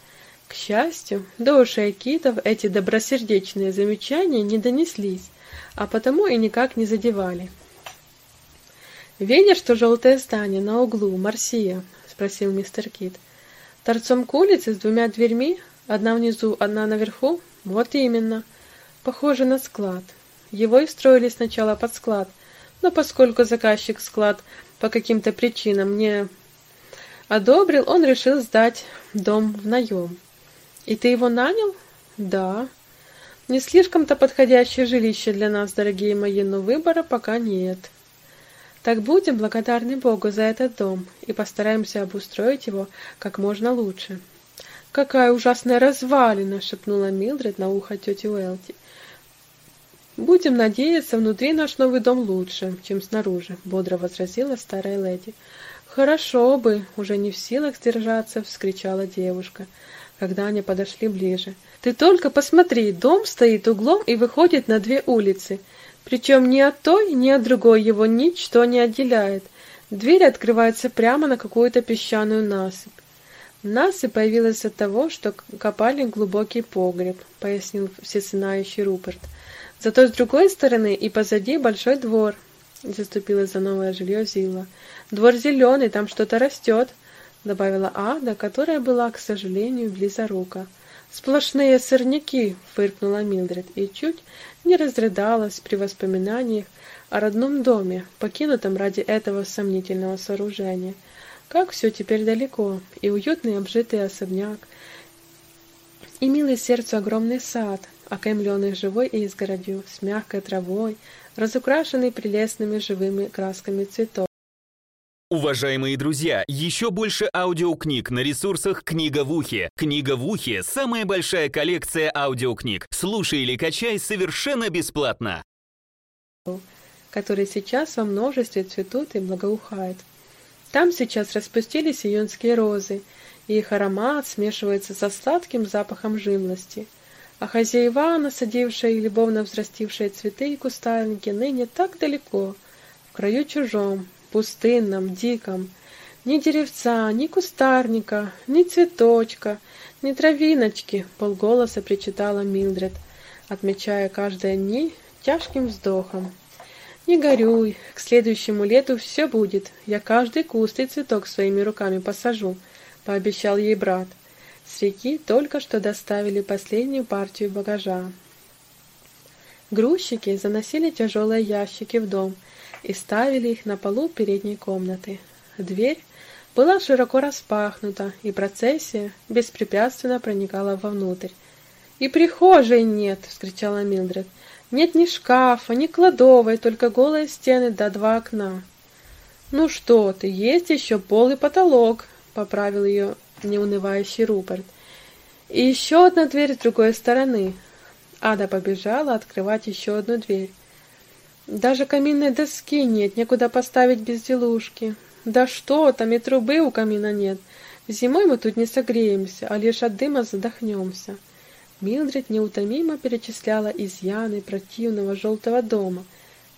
К счастью, до ушей китов эти добросердечные замечания не донеслись, а потому и никак не задевали. «Видишь, что желтое здание на углу, Марсия?» — спросил мистер Кит. «Торцом к улице с двумя дверьми, одна внизу, одна наверху? Вот именно. Похоже на склад. Его и строили сначала под склад, но поскольку заказчик склад по каким-то причинам не одобрил, он решил сдать дом в наем. И ты его нанял? Да. Не слишком-то подходящее жилище для нас, дорогие мои, но выбора пока нет. Так будем благодарны Богу за этот дом и постараемся обустроить его как можно лучше. «Какая ужасная развалина!» — шепнула Милдред на ухо тети Уэлти. «Будем надеяться, внутри наш новый дом лучше, чем снаружи», — бодро возразила старая леди. «Хорошо бы!» — уже не в силах сдержаться, — вскричала девушка, когда они подошли ближе. «Ты только посмотри, дом стоит углом и выходит на две улицы. Причем ни от той, ни от другой его ничто не отделяет. Дверь открывается прямо на какую-то песчаную насыпь. Насыпь появилась от того, что копали глубокий погреб, пояснил всезнающий Руперт. Зато с другой стороны и позади большой двор, заступила за новое жилье Зила. Двор зеленый, там что-то растет, добавила Ада, которая была, к сожалению, близорука. «Сплошные сорняки!» — фыркнула Милдред и чуть не разрыдалась при воспоминаниях о родном доме, покинутом ради этого сомнительного сооружения. Как все теперь далеко, и уютный обжитый особняк, и милый сердцу огромный сад, окаймленный живой изгородью, с мягкой травой, разукрашенный прелестными живыми красками цветов. Уважаемые друзья, еще больше аудиокниг на ресурсах «Книга в ухе». «Книга в ухе» — самая большая коллекция аудиокниг. Слушай или качай совершенно бесплатно. Которые сейчас во множестве цветут и благоухают. Там сейчас распустились июньские розы, и их аромат смешивается со сладким запахом жимлости. А хозяева, насадившие и любовно взрастившие цветы и кустарники, ныне так далеко, в краю чужом, пустынном, диком. Ни деревца, ни кустарника, ни цветочка, ни травиночки, полголоса причитала Милдред, отмечая каждое дни тяжким вздохом. Не горюй, к следующему лету все будет, я каждый куст и цветок своими руками посажу, пообещал ей брат. С реки только что доставили последнюю партию багажа. Грузчики заносили тяжелые ящики в дом, и ставили их на полу передней комнаты. Дверь была широко распахнута, и процессия беспрепятственно проникала вовнутрь. «И прихожей нет!» — вскричала Милдред. «Нет ни шкафа, ни кладовой, только голые стены да два окна». «Ну что ты, есть еще пол и потолок!» — поправил ее неунывающий Руперт. «И еще одна дверь с другой стороны». Ада побежала открывать еще одну дверь. Даже каминной доски нет, некуда поставить безделушки. Да что там, и трубы у камина нет. Зимой мы тут не согреемся, а лишь от дыма задохнемся. Милдред неутомимо перечисляла изъяны противного желтого дома,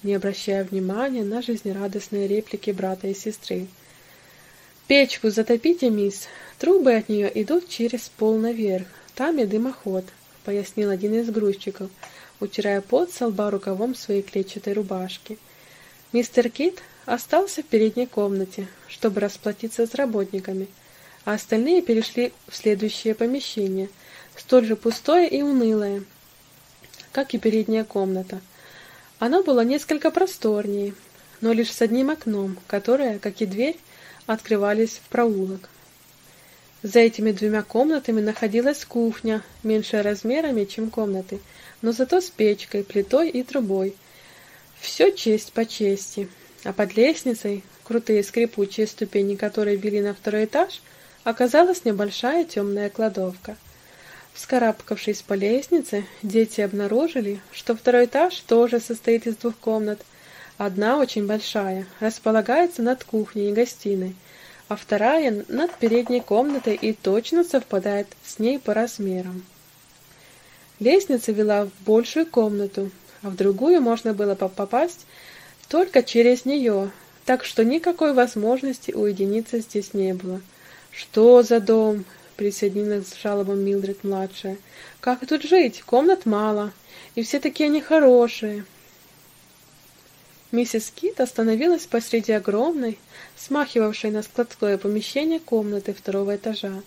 не обращая внимания на жизнерадостные реплики брата и сестры. «Печку затопите, мисс. Трубы от нее идут через пол наверх. Там и дымоход», — пояснил один из грузчиков — утирая пот со лба рукавом своей клетчатой рубашки. Мистер Кит остался в передней комнате, чтобы расплатиться с работниками, а остальные перешли в следующее помещение, столь же пустое и унылое, как и передняя комната. Оно было несколько просторнее, но лишь с одним окном, которое, как и дверь, открывались в проулок. За этими двумя комнатами находилась кухня, меньшая размерами, чем комнаты, но зато с печкой, плитой и трубой. Все честь по чести. А под лестницей, крутые скрипучие ступени, которые вели на второй этаж, оказалась небольшая темная кладовка. Вскарабкавшись по лестнице, дети обнаружили, что второй этаж тоже состоит из двух комнат. Одна очень большая, располагается над кухней и гостиной, а вторая над передней комнатой и точно совпадает с ней по размерам. Лестница вела в большую комнату, а в другую можно было попасть только через нее, так что никакой возможности уединиться здесь не было. «Что за дом?» — присоединилась с жалобом Милдред-младшая. «Как тут жить? Комнат мало, и все такие хорошие». Миссис Кит остановилась посреди огромной, смахивавшей на складское помещение комнаты второго этажа,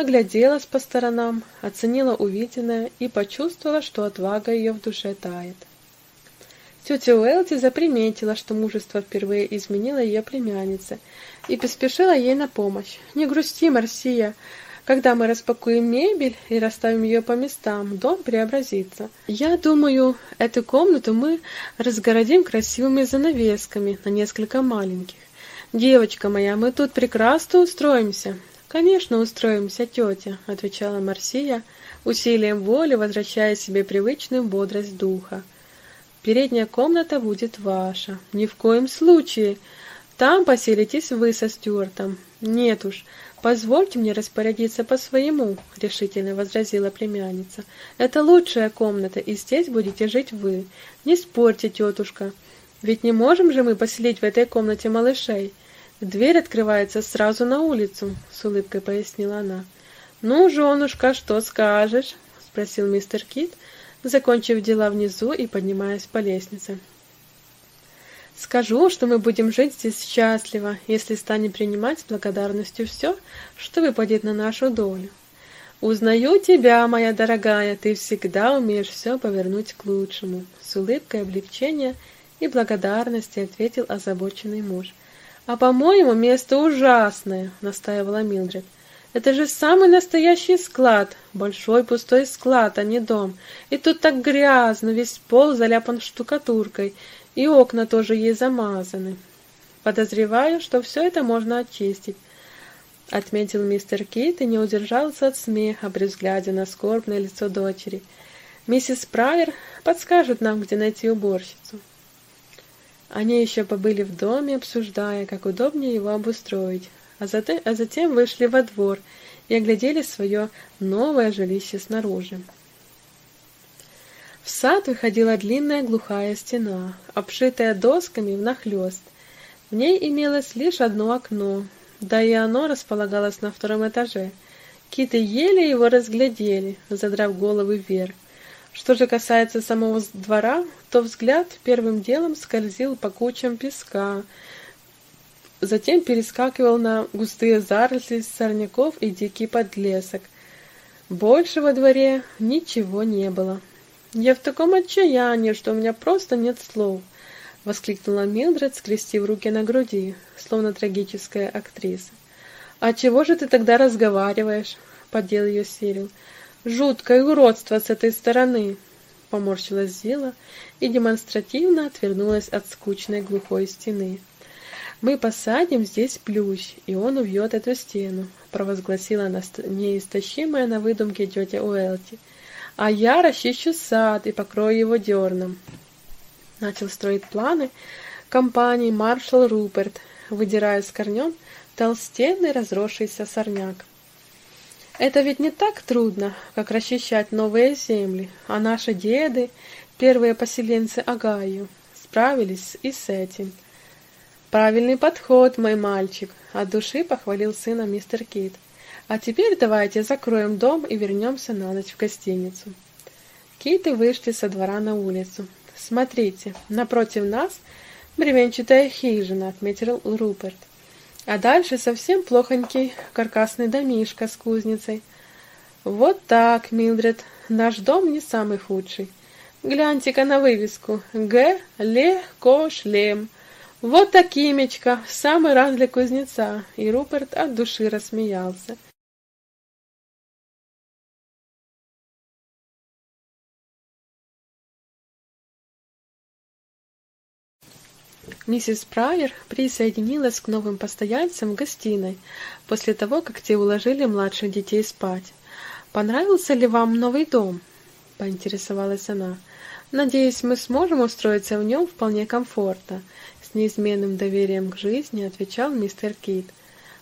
огляделась по сторонам, оценила увиденное и почувствовала, что отвага ее в душе тает. Тетя Уэлти заприметила, что мужество впервые изменило ее племяннице, и поспешила ей на помощь. «Не грусти, Марсия, когда мы распакуем мебель и расставим ее по местам, дом преобразится. Я думаю, эту комнату мы разгородим красивыми занавесками на несколько маленьких. Девочка моя, мы тут прекрасно устроимся». «Конечно, устроимся, тетя», — отвечала Марсия, усилием воли возвращая себе привычную бодрость духа. Передняя комната будет ваша. Ни в коем случае. Там поселитесь вы со Стюартом. Нет уж, позвольте мне распорядиться по-своему, решительно возразила племянница. Это лучшая комната, и здесь будете жить вы. Не спорьте, тетушка. Ведь не можем же мы поселить в этой комнате малышей. Дверь открывается сразу на улицу, с улыбкой пояснила она. Ну, женушка, что скажешь? спросил мистер Кит закончив дела внизу и поднимаясь по лестнице. Скажу, что мы будем жить здесь счастливо, если станем принимать с благодарностью все, что выпадет на нашу долю. Узнаю тебя, моя дорогая, ты всегда умеешь все повернуть к лучшему. С улыбкой облегчения и благодарности ответил озабоченный муж. А по-моему, место ужасное, настаивала Милдред. Это же самый настоящий склад, большой пустой склад, а не дом. И тут так грязно, весь пол заляпан штукатуркой, и окна тоже ей замазаны. Подозреваю, что все это можно очистить, — отметил мистер Кит и не удержался от смеха при взгляде на скорбное лицо дочери. Миссис Прайер подскажет нам, где найти уборщицу. Они еще побыли в доме, обсуждая, как удобнее его обустроить, а затем, а затем вышли во двор и оглядели свое новое жилище снаружи. В сад выходила длинная глухая стена, обшитая досками внахлёст. В ней имелось лишь одно окно, да и оно располагалось на втором этаже. Киты еле его разглядели, задрав головы вверх. Что же касается самого двора, то взгляд первым делом скользил по кучам песка, затем перескакивал на густые заросли сорняков и дикий подлесок. Больше во дворе ничего не было. «Я в таком отчаянии, что у меня просто нет слов», — воскликнула Милдред, скрестив руки на груди, словно трагическая актриса. «А чего же ты тогда разговариваешь?» — поддел ее Сирил. «Жуткое уродство с этой стороны!» — поморщилась Зила и демонстративно отвернулась от скучной глухой стены. «Мы посадим здесь плющ, и он увьет эту стену», — провозгласила неистощимая на выдумке тетя Уэлти. «А я расчищу сад и покрою его дерном». Начал строить планы компании маршал Руперт, выдирая с корнем толстенный разросшийся сорняк. Это ведь не так трудно, как расчищать новые земли, а наши деды, первые поселенцы Агаю, справились и с этим — «Правильный подход, мой мальчик», — от души похвалил сына мистер Кит. «А теперь давайте закроем дом и вернемся на ночь в гостиницу». Киты вышли со двора на улицу. «Смотрите, напротив нас бревенчатая хижина», — отметил Руперт. «А дальше совсем плохонький каркасный домишка с кузницей». «Вот так, Милдред, наш дом не самый худший. Гляньте-ка на вывеску. Г. Легко шлем». Вот такимечка, в самый раз для кузнеца, и Руперт от души рассмеялся. Миссис Прайер присоединилась к новым постояльцам в гостиной после того, как те уложили младших детей спать. «Понравился ли вам новый дом?» — поинтересовалась она. «Надеюсь, мы сможем устроиться в нем вполне комфортно», — с неизменным доверием к жизни отвечал мистер Кит.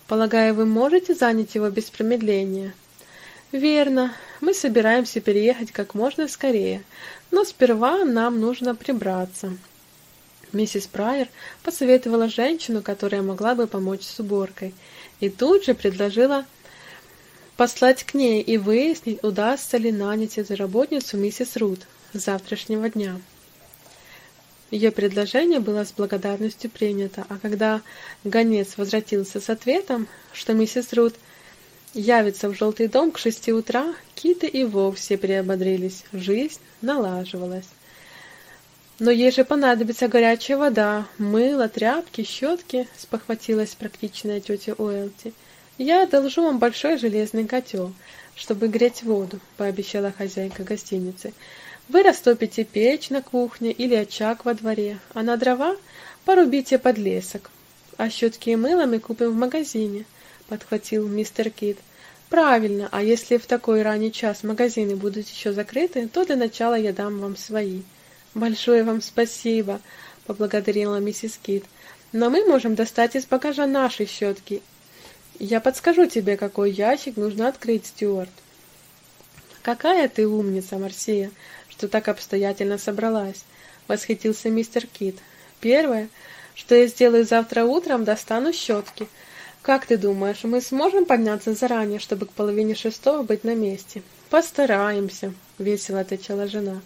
«Полагаю, вы можете занять его без промедления?» «Верно. Мы собираемся переехать как можно скорее, но сперва нам нужно прибраться». Миссис Прайер посоветовала женщину, которая могла бы помочь с уборкой, и тут же предложила послать к ней и выяснить, удастся ли нанять эту работницу миссис Рут с завтрашнего дня. Ее предложение было с благодарностью принято, а когда гонец возвратился с ответом, что миссис Рут явится в желтый дом к шести утра, Киты и вовсе приободрились, жизнь налаживалась. Но ей же понадобится горячая вода, мыло, тряпки, щетки, спохватилась практичная тетя Уэлти. Я одолжу вам большой железный котел, чтобы греть воду, пообещала хозяйка гостиницы. Вы растопите печь на кухне или очаг во дворе, а на дрова порубите подлесок. А щетки и мыло мы купим в магазине, подхватил мистер Кит. Правильно, а если в такой ранний час магазины будут еще закрыты, то для начала я дам вам свои. Большое вам спасибо, поблагодарила миссис Кит. Но мы можем достать из багажа наши щетки я подскажу тебе, какой ящик нужно открыть, Стюарт. Какая ты умница, Марсия, что так обстоятельно собралась, восхитился мистер Кит. Первое, что я сделаю завтра утром, достану щетки. Как ты думаешь, мы сможем подняться заранее, чтобы к половине шестого быть на месте? Постараемся, весело отвечала жена.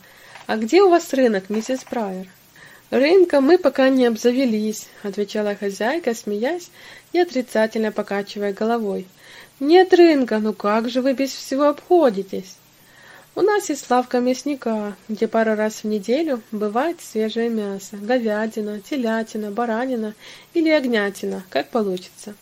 А где у вас рынок, миссис Прайер? Рынком мы пока не обзавелись, отвечала хозяйка, смеясь и отрицательно покачивая головой. Нет рынка, ну как же вы без всего обходитесь? У нас есть лавка мясника, где пару раз в неделю бывает свежее мясо, говядина, телятина, баранина или ягнятина, как получится.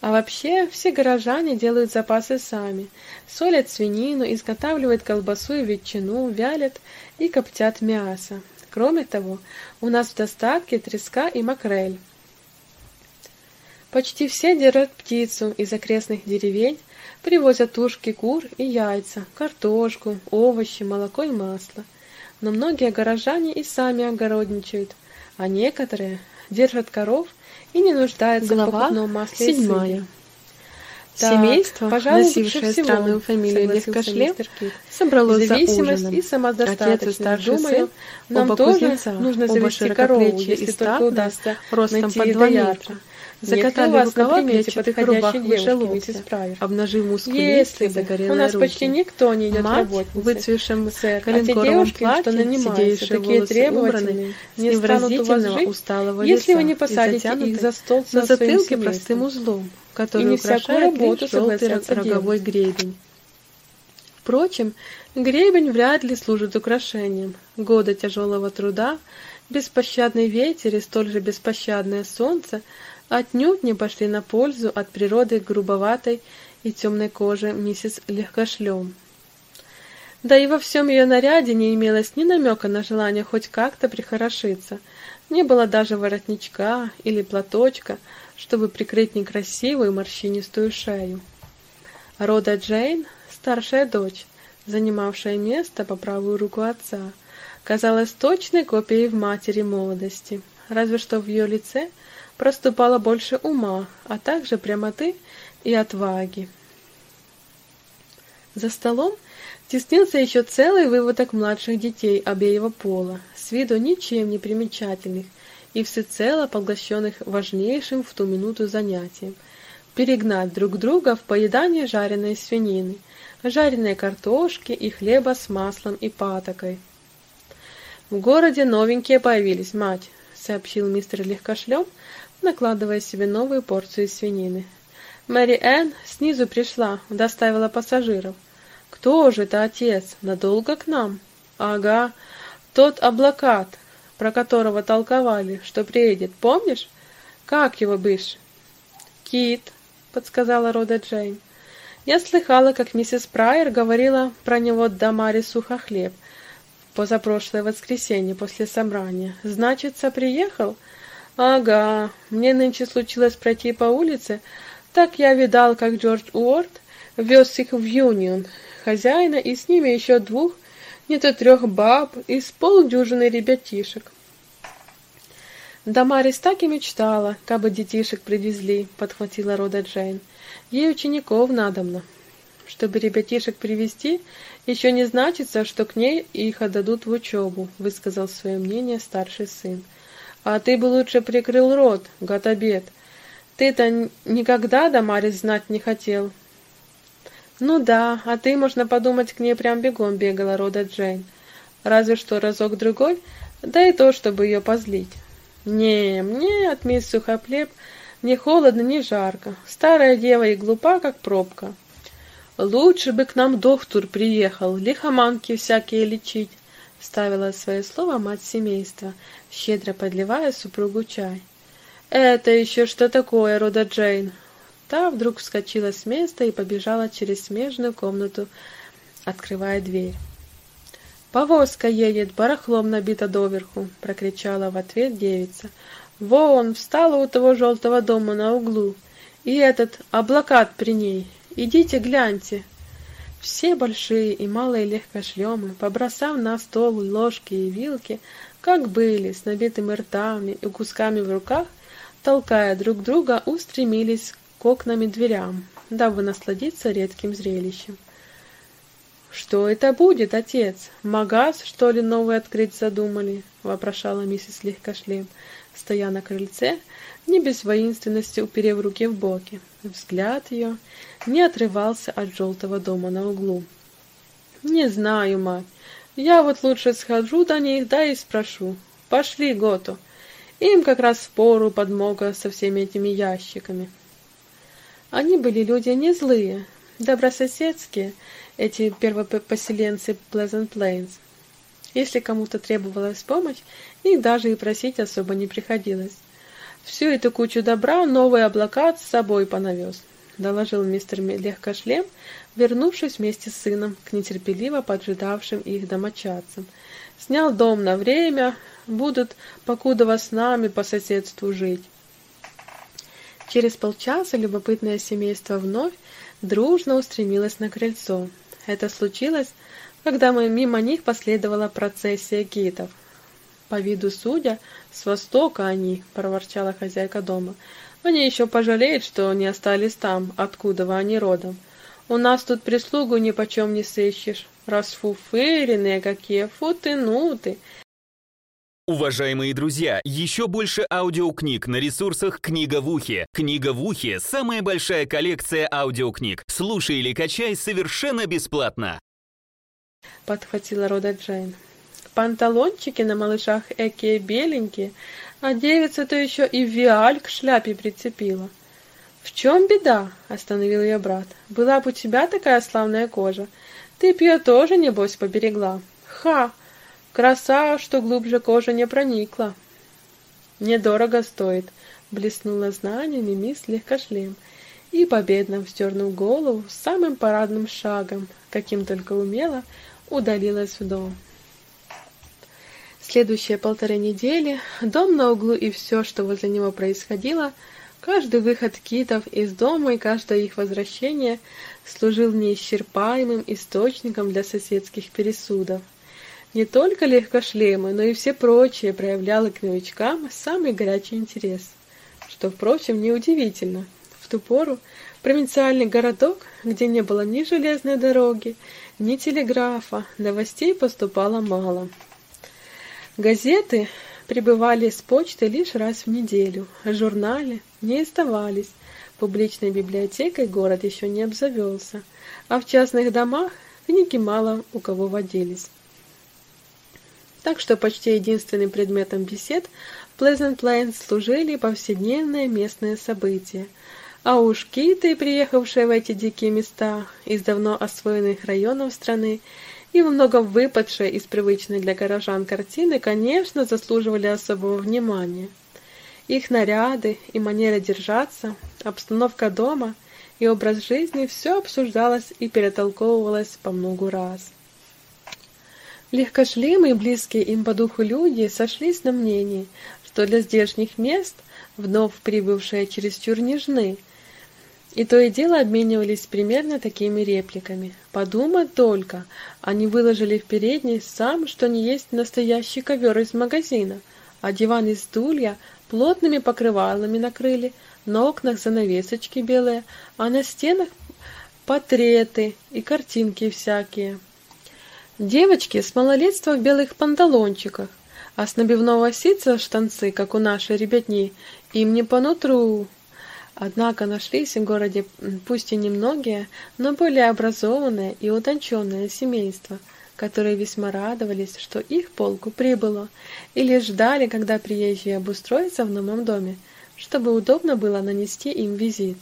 А вообще, все горожане делают запасы сами. Солят свинину, изготавливают колбасу и ветчину, вялят и коптят мясо. Кроме того, у нас в достатке треска и макрель. Почти все держат птицу из окрестных деревень, привозят тушки кур и яйца, картошку, овощи, молоко и масло. Но многие горожане и сами огородничают, а некоторые держат коров и не нуждаются Глава в покупном масле седьмая. и. Так, Семейство, пожалуй, носившее всего, странную фамилию Легкошлем, собралось за ужином. и самодостаточность. Отец и Думаю, нам тоже нужно завести корову, если только удастся ростом найти два метра. Закатали вас рукава плечи подходящей девушки, Прайер. Обнажив мускулистые, загорелые У нас руки. почти никто не идет Мать, работать. выцвевшем сэр, а те девушки, платье, что нанимаются, такие требовательные, не станут у вас жить, усталого если вы не посадите их за стол со на затылке простым узлом который и не всякую работу согласятся роговой гребень. Впрочем, гребень вряд ли служит украшением. Годы тяжелого труда, беспощадный ветер и столь же беспощадное солнце отнюдь не пошли на пользу от природы грубоватой и темной кожи миссис Легкошлем. Да и во всем ее наряде не имелось ни намека на желание хоть как-то прихорошиться, не было даже воротничка или платочка, чтобы прикрыть некрасивую морщинистую шею. Рода Джейн, старшая дочь, занимавшая место по правую руку отца, казалась точной копией в матери молодости, разве что в ее лице проступало больше ума, а также прямоты и отваги. За столом теснился еще целый выводок младших детей обеего пола, с виду ничем не примечательных, и всецело поглощенных важнейшим в ту минуту занятием – перегнать друг друга в поедании жареной свинины, жареной картошки и хлеба с маслом и патокой. «В городе новенькие появились, мать», — сообщил мистер Легкошлем, накладывая себе новую порцию свинины. «Мэри Энн снизу пришла, доставила пассажиров. Кто же это отец? Надолго к нам?» «Ага, тот облакат, про которого толковали, что приедет, помнишь? Как его бишь? Кит, подсказала Рода Джейн. Я слыхала, как миссис Прайер говорила про него Дамари Сухохлеб позапрошлое воскресенье после собрания. Значится, приехал? Ага, мне нынче случилось пройти по улице, так я видал, как Джордж Уорд вез их в Юнион, хозяина и с ними еще двух, не то трех баб и с полдюжины ребятишек. Да Марис так и мечтала, как бы детишек привезли, подхватила рода Джейн. Ей учеников надобно. Чтобы ребятишек привести, еще не значится, что к ней их отдадут в учебу, высказал свое мнение старший сын. А ты бы лучше прикрыл рот, Гатабет. Ты-то никогда до Марис знать не хотел. Ну да, а ты, можно подумать, к ней прям бегом бегала рода Джейн. Разве что разок-другой, да и то, чтобы ее позлить. Не, мне от мисс Сухоплеб ни холодно, ни жарко. Старая дева и глупа, как пробка. Лучше бы к нам доктор приехал, лихоманки всякие лечить, ставила свое слово мать семейства, щедро подливая супругу чай. Это еще что такое, рода Джейн? Та вдруг вскочила с места и побежала через смежную комнату, открывая дверь. «Повозка едет, барахлом набита доверху!» — прокричала в ответ девица. «Вон, встала у того желтого дома на углу, и этот облакат при ней. Идите, гляньте!» Все большие и малые легкошлемы, побросав на стол ложки и вилки, как были, с набитыми ртами и кусками в руках, толкая друг друга, устремились к окнам и дверям, дабы насладиться редким зрелищем. «Что это будет, отец? Магаз, что ли, новый открыть задумали?» — вопрошала миссис Легкошлем, стоя на крыльце, не без воинственности уперев руки в боки. Взгляд ее не отрывался от желтого дома на углу. «Не знаю, мать. Я вот лучше схожу до них, да и спрошу. Пошли, Готу. Им как раз впору подмога со всеми этими ящиками». Они были люди не злые, добрососедские, эти первопоселенцы Pleasant Plains. Если кому-то требовалась помощь, их даже и просить особо не приходилось. Всю эту кучу добра новый облака с собой понавез, доложил мистер Легкошлем, вернувшись вместе с сыном к нетерпеливо поджидавшим их домочадцам. Снял дом на время, будут покудова с нами по соседству жить. Через полчаса любопытное семейство вновь дружно устремилось на крыльцо. Это случилось, когда мы мимо них последовала процессия гитов. По виду судя, с востока они, проворчала хозяйка дома. Они еще пожалеют, что не остались там, откуда вы они родом. У нас тут прислугу ни почем не сыщешь. Расфуфыренные какие, футы-нуты. Уважаемые друзья, еще больше аудиокниг на ресурсах «Книга в ухе». «Книга в ухе» — самая большая коллекция аудиокниг. Слушай или качай совершенно бесплатно. Подхватила Рода Джейн. Панталончики на малышах экие беленькие, а девица-то еще и виаль к шляпе прицепила. «В чем беда?» — остановил ее брат. «Была бы у тебя такая славная кожа. Ты б ее тоже, небось, поберегла». «Ха! Краса, что глубже кожа не проникла. Недорого стоит, блеснула знаниями мисс Легкошлем и, победно вздернув голову, самым парадным шагом, каким только умела, удалилась в дом. Следующие полторы недели дом на углу и все, что возле него происходило, каждый выход китов из дома и каждое их возвращение служил неисчерпаемым источником для соседских пересудов. Не только легкошлемы, но и все прочие проявляли к новичкам самый горячий интерес, что, впрочем, неудивительно. В ту пору провинциальный городок, где не было ни железной дороги, ни телеграфа, новостей поступало мало. Газеты прибывали с почты лишь раз в неделю, а журналы не издавались. Публичной библиотекой город еще не обзавелся, а в частных домах книги мало у кого водились так что почти единственным предметом бесед в Pleasant Plains служили повседневные местные события. А уж киты, приехавшие в эти дикие места из давно освоенных районов страны и во многом выпадшие из привычной для горожан картины, конечно, заслуживали особого внимания. Их наряды и манера держаться, обстановка дома и образ жизни все обсуждалось и перетолковывалось по многу раз. Легкошлемые и близкие им по духу люди сошлись на мнении, что для здешних мест вновь прибывшие чересчур нежны, и то и дело обменивались примерно такими репликами. Подумать только, они выложили в передней сам, что не есть настоящий ковер из магазина, а диван и стулья плотными покрывалами накрыли, на окнах занавесочки белые, а на стенах портреты и картинки всякие. Девочки с малолетства в белых панталончиках, а с набивного ситца штанцы, как у нашей ребятни, им не по нутру. Однако нашлись в городе, пусть и немногие, но более образованные и утонченные семейства, которые весьма радовались, что их полку прибыло, или ждали, когда приезжие обустроятся в новом доме, чтобы удобно было нанести им визит.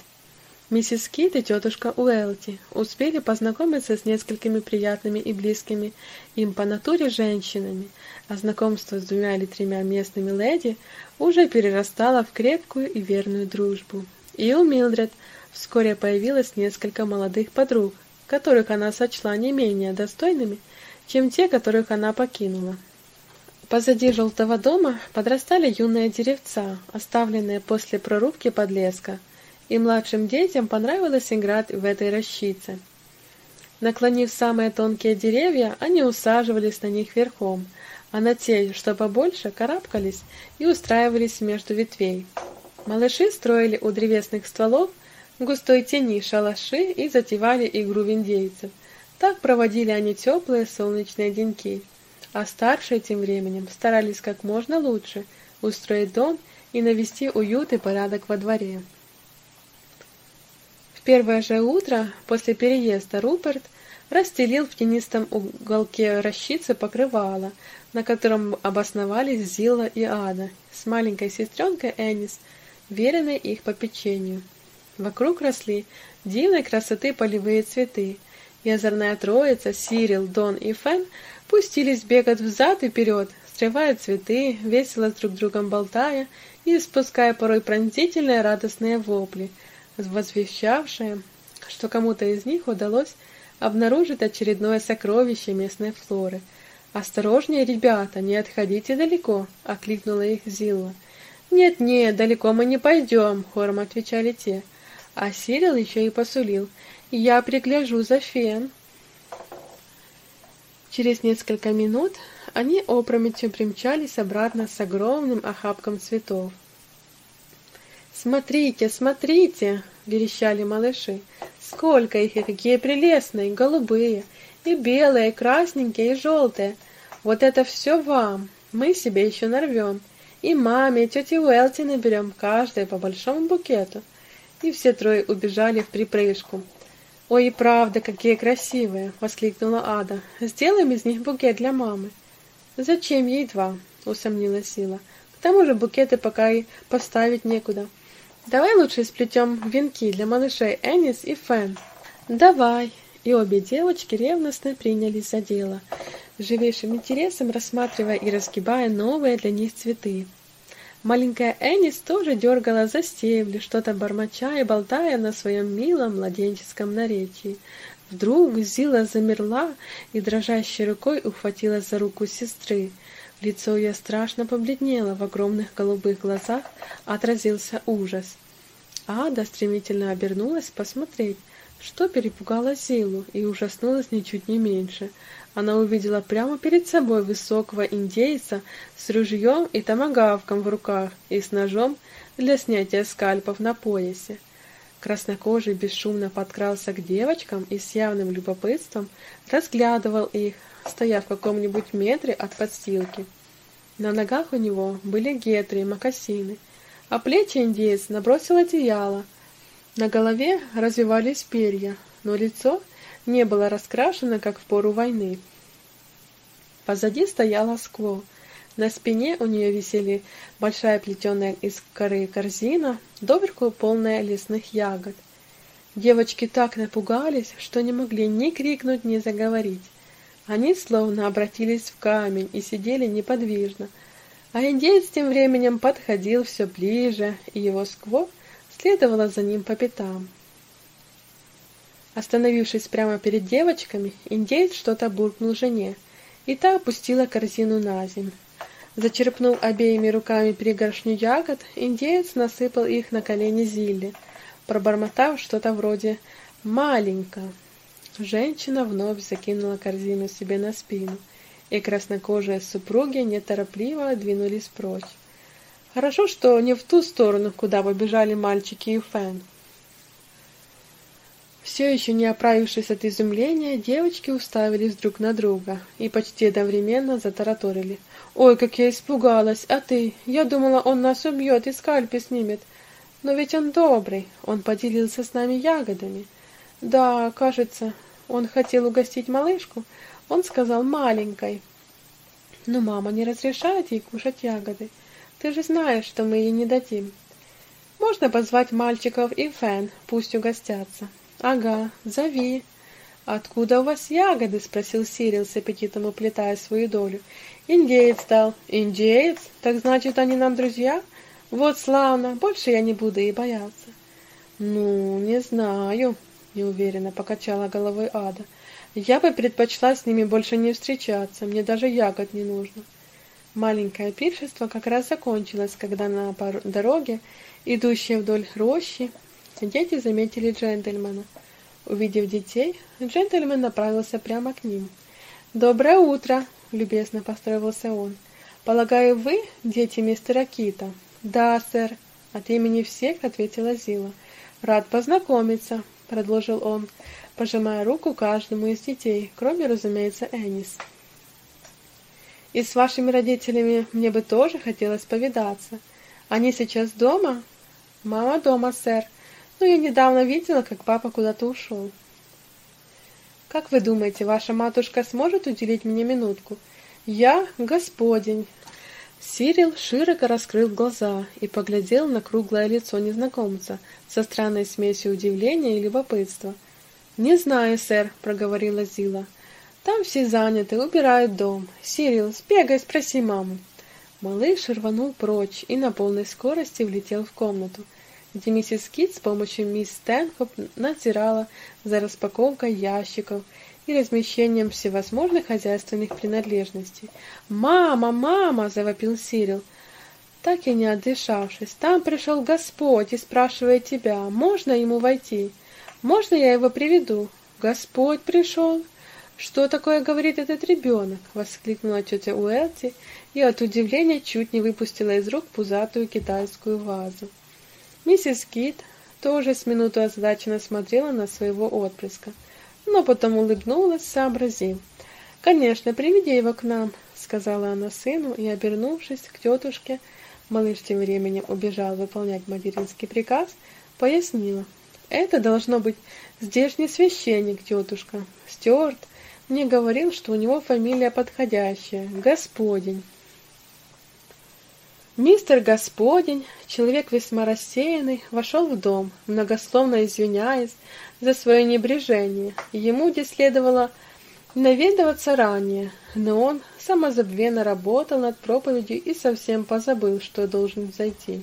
Миссис Кит и тетушка Уэлти успели познакомиться с несколькими приятными и близкими им по натуре женщинами, а знакомство с двумя или тремя местными леди уже перерастало в крепкую и верную дружбу. И у Милдред вскоре появилось несколько молодых подруг, которых она сочла не менее достойными, чем те, которых она покинула. Позади желтого дома подрастали юные деревца, оставленные после прорубки подлеска, и младшим детям понравилось играть в этой рощице. Наклонив самые тонкие деревья, они усаживались на них верхом, а на те, что побольше, карабкались и устраивались между ветвей. Малыши строили у древесных стволов густой тени шалаши и затевали игру в индейцев. Так проводили они теплые солнечные деньки, а старшие тем временем старались как можно лучше устроить дом и навести уют и порядок во дворе первое же утро после переезда Руперт расстелил в тенистом уголке рощицы покрывало, на котором обосновались Зила и Ада с маленькой сестренкой Энис, веренной их попечению. Вокруг росли дивной красоты полевые цветы, и озорная троица Сирил, Дон и Фен пустились бегать взад и вперед, срывая цветы, весело с друг другом болтая и испуская порой пронзительные радостные вопли — возвещавшее, что кому-то из них удалось обнаружить очередное сокровище местной флоры. «Осторожнее, ребята, не отходите далеко!» — окликнула их Зилла. «Нет-нет, далеко мы не пойдем!» — хором отвечали те. А Сирил еще и посулил. «Я пригляжу за фен!» Через несколько минут они опрометью примчались обратно с огромным охапком цветов. «Смотрите, смотрите!» — верещали малыши. «Сколько их и какие прелестные, голубые, и белые, и красненькие, и желтые! Вот это все вам! Мы себе еще нарвем! И маме, и тете Уэлти наберем каждой по большому букету!» И все трое убежали в припрыжку. «Ой, и правда, какие красивые!» — воскликнула Ада. «Сделаем из них букет для мамы». «Зачем ей два?» — усомнилась Сила. «К тому же букеты пока и поставить некуда». Давай лучше сплетем венки для малышей Энис и Фэн. Давай. И обе девочки ревностно принялись за дело, живейшим интересом рассматривая и разгибая новые для них цветы. Маленькая Энис тоже дергала за стебли, что-то бормоча и болтая на своем милом младенческом наречии. Вдруг Зила замерла и дрожащей рукой ухватилась за руку сестры. Лицо ее страшно побледнело, в огромных голубых глазах отразился ужас. Ада стремительно обернулась посмотреть, что перепугало Зилу, и ужаснулась ничуть не меньше. Она увидела прямо перед собой высокого индейца с ружьем и томагавком в руках и с ножом для снятия скальпов на поясе. Краснокожий бесшумно подкрался к девочкам и с явным любопытством разглядывал их, стоя в каком-нибудь метре от подстилки. На ногах у него были гетры и мокасины, а плечи индеец набросил одеяло. На голове развивались перья, но лицо не было раскрашено, как в пору войны. Позади стояла скво. На спине у нее висели большая плетеная из коры корзина, доверху полная лесных ягод. Девочки так напугались, что не могли ни крикнуть, ни заговорить. Они словно обратились в камень и сидели неподвижно, а индеец тем временем подходил все ближе, и его скво следовало за ним по пятам. Остановившись прямо перед девочками, индеец что-то буркнул жене, и та опустила корзину на землю. Зачерпнув обеими руками пригоршню ягод, индеец насыпал их на колени Зилли, пробормотав что-то вроде «маленько». Женщина вновь закинула корзину себе на спину, и краснокожие супруги неторопливо двинулись прочь. Хорошо, что не в ту сторону, куда побежали мальчики и Фэн. Все еще не оправившись от изумления, девочки уставились друг на друга и почти одновременно затараторили. «Ой, как я испугалась! А ты? Я думала, он нас убьет и скальпи снимет. Но ведь он добрый, он поделился с нами ягодами. Да, кажется, он хотел угостить малышку, он сказал маленькой. Но мама не разрешает ей кушать ягоды. Ты же знаешь, что мы ей не дадим. Можно позвать мальчиков и Фэн, пусть угостятся. Ага, зови. Откуда у вас ягоды? спросил Сирил с аппетитом уплетая свою долю. Индеец дал. Индеец? Так значит, они нам друзья? Вот славно, больше я не буду и бояться. Ну, не знаю, неуверенно покачала головой Ада. Я бы предпочла с ними больше не встречаться, мне даже ягод не нужно. Маленькое пиршество как раз закончилось, когда на дороге, идущей вдоль рощи, Дети заметили джентльмена. Увидев детей, джентльмен направился прямо к ним. «Доброе утро!» — любезно поздоровался он. «Полагаю, вы дети мистера Кита?» «Да, сэр», — от имени всех ответила Зила. «Рад познакомиться», — продолжил он, пожимая руку каждому из детей, кроме, разумеется, Энис. «И с вашими родителями мне бы тоже хотелось повидаться. Они сейчас дома?» «Мама дома, сэр», но я недавно видела, как папа куда-то ушел. Как вы думаете, ваша матушка сможет уделить мне минутку? Я господин. Сирил широко раскрыл глаза и поглядел на круглое лицо незнакомца со странной смесью удивления и любопытства. «Не знаю, сэр», — проговорила Зила. «Там все заняты, убирают дом. Сирил, сбегай, спроси маму». Малыш рванул прочь и на полной скорости влетел в комнату где миссис Кит с помощью мисс Стэнхоп надзирала за распаковкой ящиков и размещением всевозможных хозяйственных принадлежностей. «Мама, мама!» — завопил Сирил. Так и не отдышавшись, там пришел Господь и спрашивает тебя, можно ему войти? Можно я его приведу? Господь пришел? Что такое говорит этот ребенок? Воскликнула тетя Уэлти и от удивления чуть не выпустила из рук пузатую китайскую вазу. Миссис Кит тоже с минуту озадаченно смотрела на своего отпрыска, но потом улыбнулась, сообразив. «Конечно, приведи его к нам», — сказала она сыну, и, обернувшись к тетушке, малыш тем временем убежал выполнять материнский приказ, пояснила. «Это должно быть здешний священник, тетушка. Стюарт мне говорил, что у него фамилия подходящая — Господень». Мистер Господин, человек весьма рассеянный, вошел в дом, многословно извиняясь за свое небрежение. Ему где следовало наведываться ранее, но он самозабвенно работал над проповедью и совсем позабыл, что должен зайти.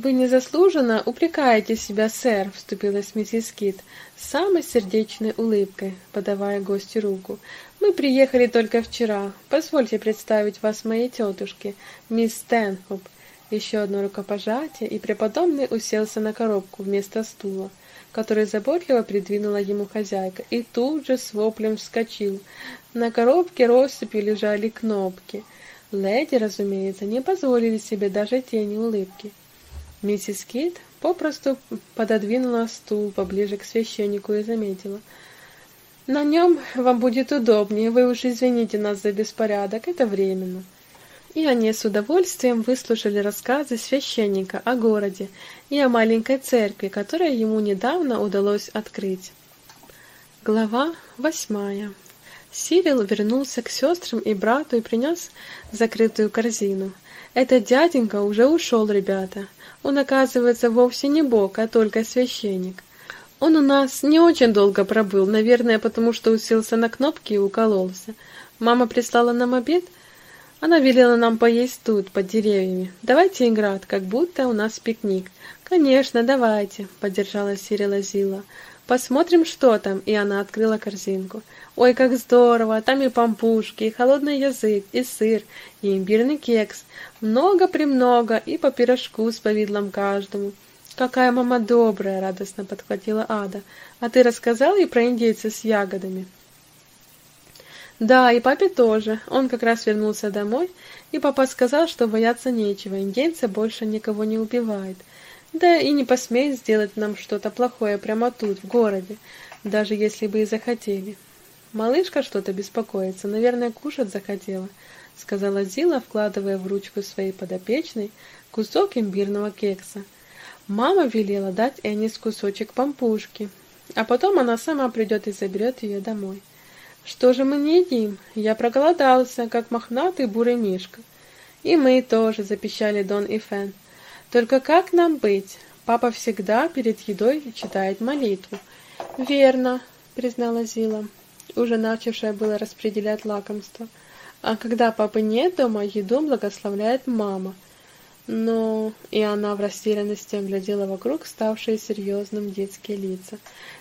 «Вы незаслуженно упрекаете себя, сэр», — вступилась миссис Кит с самой сердечной улыбкой, подавая гостю руку. «Мы приехали только вчера. Позвольте представить вас моей тетушке, мисс Стэнхоп». Еще одно рукопожатие, и преподобный уселся на коробку вместо стула, который заботливо придвинула ему хозяйка, и тут же с воплем вскочил. На коробке россыпью лежали кнопки. Леди, разумеется, не позволили себе даже тени улыбки. Миссис Кит попросту пододвинула стул поближе к священнику и заметила. «На нем вам будет удобнее, вы уж извините нас за беспорядок, это временно». И они с удовольствием выслушали рассказы священника о городе и о маленькой церкви, которую ему недавно удалось открыть. Глава восьмая. Сирил вернулся к сестрам и брату и принес закрытую корзину. «Этот дяденька уже ушел, ребята. Он, оказывается, вовсе не бог, а только священник. Он у нас не очень долго пробыл, наверное, потому что уселся на кнопки и укололся. Мама прислала нам обед. Она велела нам поесть тут, под деревьями. Давайте играть, как будто у нас пикник. Конечно, давайте, поддержала Сирила Зила. Посмотрим, что там. И она открыла корзинку. Ой, как здорово! Там и пампушки, и холодный язык, и сыр, и имбирный кекс. Много-премного, и по пирожку с повидлом каждому. Какая мама добрая, радостно подхватила Ада. А ты рассказал ей про индейца с ягодами? Да, и папе тоже. Он как раз вернулся домой, и папа сказал, что бояться нечего, индейцы больше никого не убивают. Да и не посмеет сделать нам что-то плохое прямо тут, в городе, даже если бы и захотели. Малышка что-то беспокоится, наверное, кушать захотела, сказала Зила, вкладывая в ручку своей подопечной кусок имбирного кекса. Мама велела дать Энис кусочек пампушки, а потом она сама придет и заберет ее домой. Что же мы не едим? Я проголодался, как мохнатый бурый мишка. И мы тоже, запищали Дон и Фен. Только как нам быть? Папа всегда перед едой читает молитву. Верно, признала Зила, уже начавшая было распределять лакомство. А когда папы нет дома, еду благословляет мама. Но и она в растерянности оглядела вокруг ставшие серьезным детские лица.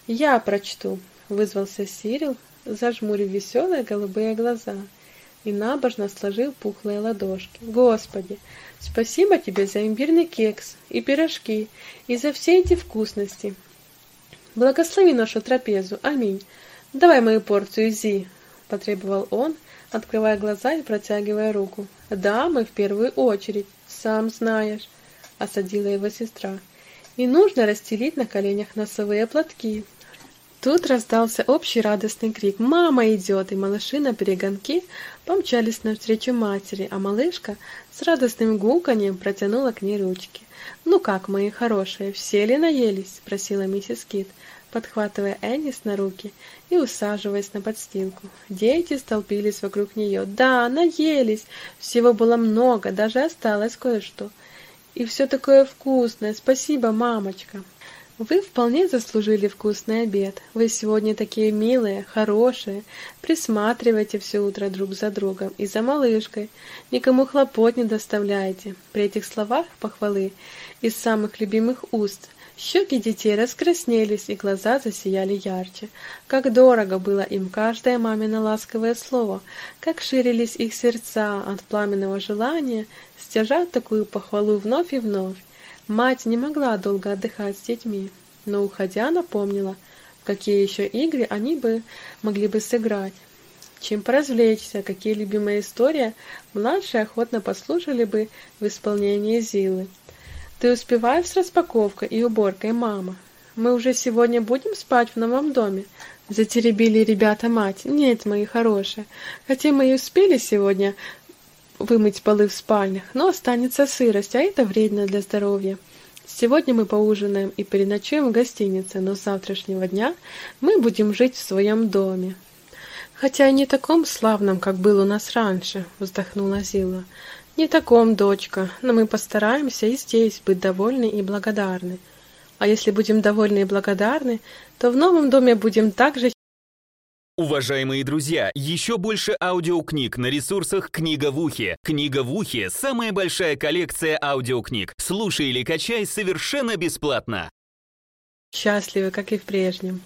Я прочту, вызвался Сирил, зажмурив веселые голубые глаза и набожно сложил пухлые ладошки. Господи, спасибо тебе за имбирный кекс и пирожки, и за все эти вкусности. Благослови нашу трапезу. Аминь. Давай мою порцию, Зи, потребовал он, открывая глаза и протягивая руку. Да, мы в первую очередь, сам знаешь, осадила его сестра. И нужно расстелить на коленях носовые платки, Тут раздался общий радостный крик «Мама идет!» и малыши на перегонки помчались навстречу матери, а малышка с радостным гуканьем протянула к ней ручки. «Ну как, мои хорошие, все ли наелись?» — спросила миссис Кит, подхватывая Эннис на руки и усаживаясь на подстилку. Дети столпились вокруг нее. «Да, наелись! Всего было много, даже осталось кое-что. И все такое вкусное! Спасибо, мамочка!» Вы вполне заслужили вкусный обед. Вы сегодня такие милые, хорошие. Присматривайте все утро друг за другом и за малышкой. Никому хлопот не доставляйте. При этих словах похвалы из самых любимых уст щеки детей раскраснелись и глаза засияли ярче. Как дорого было им каждое мамино ласковое слово, как ширились их сердца от пламенного желания стяжать такую похвалу вновь и вновь. Мать не могла долго отдыхать с детьми, но, уходя, напомнила, в какие еще игры они бы могли бы сыграть. Чем поразвлечься, какие любимые истории младшие охотно послушали бы в исполнении Зилы. «Ты успеваешь с распаковкой и уборкой, мама? Мы уже сегодня будем спать в новом доме?» Затеребили ребята мать. «Нет, мои хорошие, хотя мы и успели сегодня вымыть полы в спальнях, но останется сырость, а это вредно для здоровья. Сегодня мы поужинаем и переночуем в гостинице, но с завтрашнего дня мы будем жить в своем доме. Хотя не таком славном, как был у нас раньше, вздохнула Зила. Не таком, дочка, но мы постараемся и здесь быть довольны и благодарны. А если будем довольны и благодарны, то в новом доме будем так же Уважаемые друзья, еще больше аудиокниг на ресурсах «Книга в ухе». «Книга в ухе» — самая большая коллекция аудиокниг. Слушай или качай совершенно бесплатно. Счастливы, как и в прежнем.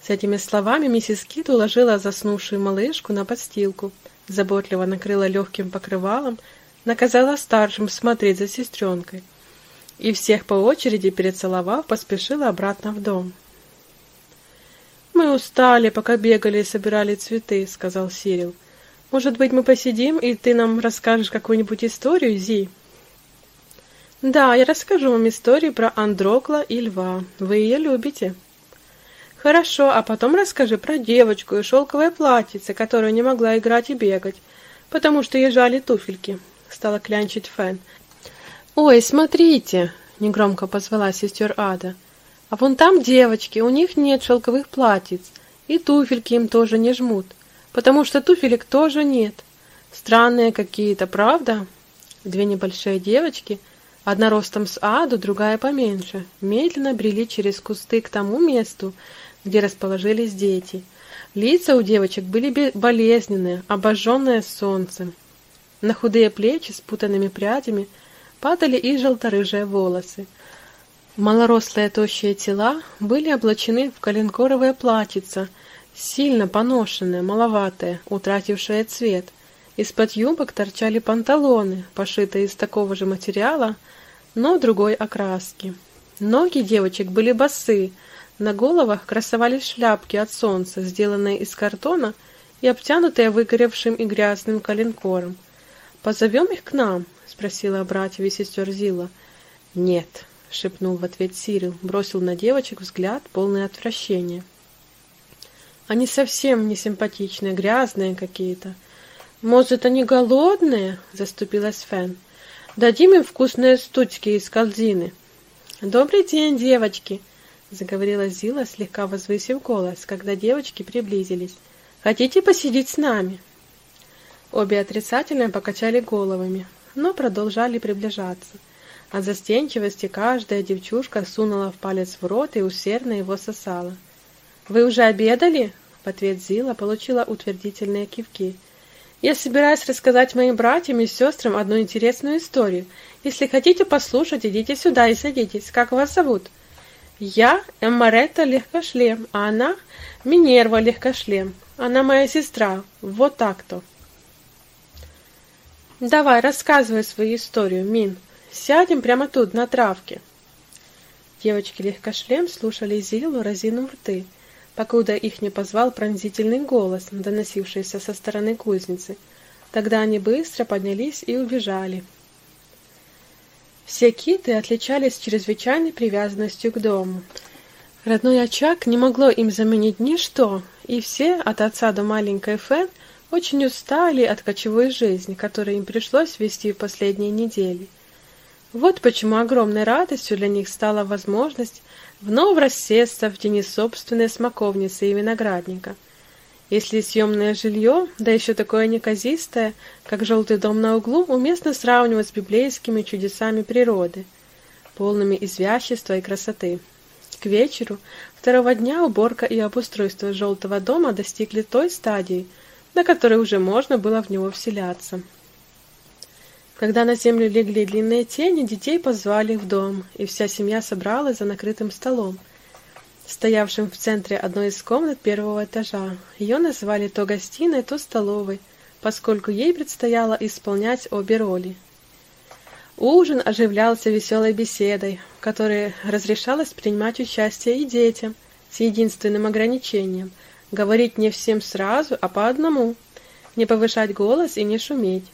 С этими словами миссис Кит уложила заснувшую малышку на подстилку, заботливо накрыла легким покрывалом, наказала старшим смотреть за сестренкой и всех по очереди перецеловав, поспешила обратно в дом. «Мы устали, пока бегали и собирали цветы», — сказал Сирил. «Может быть, мы посидим, и ты нам расскажешь какую-нибудь историю, Зи?» «Да, я расскажу вам историю про Андрокла и льва. Вы ее любите». «Хорошо, а потом расскажи про девочку и шелковое платьице, которая не могла играть и бегать, потому что ей жали туфельки», — стала клянчить Фэн. «Ой, смотрите!» — негромко позвала сестер Ада. А вон там девочки, у них нет шелковых платьиц, и туфельки им тоже не жмут, потому что туфелек тоже нет. Странные какие-то, правда? Две небольшие девочки, одна ростом с Аду, другая поменьше, медленно брели через кусты к тому месту, где расположились дети. Лица у девочек были болезненные, обожженные солнцем. На худые плечи с путанными прядями падали и желторыжие волосы. Малорослые тощие тела были облачены в коленкоровое платьица, сильно поношенные, маловатые, утратившие цвет. Из-под юбок торчали панталоны, пошитые из такого же материала, но другой окраски. Ноги девочек были босы, на головах красовались шляпки от солнца, сделанные из картона и обтянутые выгоревшим и грязным коленкором. «Позовем их к нам?» — спросила братьев и сестер Зила. «Нет», — шепнул в ответ Сирил, бросил на девочек взгляд, полный отвращения. «Они совсем не симпатичные, грязные какие-то». «Может, они голодные?» — заступилась Фен. «Дадим им вкусные стучки из колзины». «Добрый день, девочки!» — заговорила Зила, слегка возвысив голос, когда девочки приблизились. «Хотите посидеть с нами?» Обе отрицательно покачали головами, но продолжали приближаться. От застенчивости каждая девчушка сунула в палец в рот и усердно его сосала. «Вы уже обедали?» В ответ Зила получила утвердительные кивки. «Я собираюсь рассказать моим братьям и сестрам одну интересную историю. Если хотите послушать, идите сюда и садитесь. Как вас зовут?» «Я Эммаретта Легкошлем, а она Минерва Легкошлем. Она моя сестра. Вот так-то». «Давай, рассказывай свою историю, Мин», Сядем прямо тут, на травке. Девочки легкошлем слушали Зилу, разинув рты, покуда их не позвал пронзительный голос, доносившийся со стороны кузницы. Тогда они быстро поднялись и убежали. Все киты отличались чрезвычайной привязанностью к дому. Родной очаг не могло им заменить ничто, и все, от отца до маленькой Фен, очень устали от кочевой жизни, которую им пришлось вести в последние недели. Вот почему огромной радостью для них стала возможность вновь рассесться в тени собственной смоковницы и виноградника. Если съемное жилье, да еще такое неказистое, как желтый дом на углу, уместно сравнивать с библейскими чудесами природы, полными извящества и красоты. К вечеру второго дня уборка и обустройство желтого дома достигли той стадии, на которой уже можно было в него вселяться. Когда на землю легли длинные тени, детей позвали в дом, и вся семья собралась за накрытым столом, стоявшим в центре одной из комнат первого этажа. Ее назвали то гостиной, то столовой, поскольку ей предстояло исполнять обе роли. Ужин оживлялся веселой беседой, в которой разрешалось принимать участие и детям, с единственным ограничением — говорить не всем сразу, а по одному, не повышать голос и не шуметь.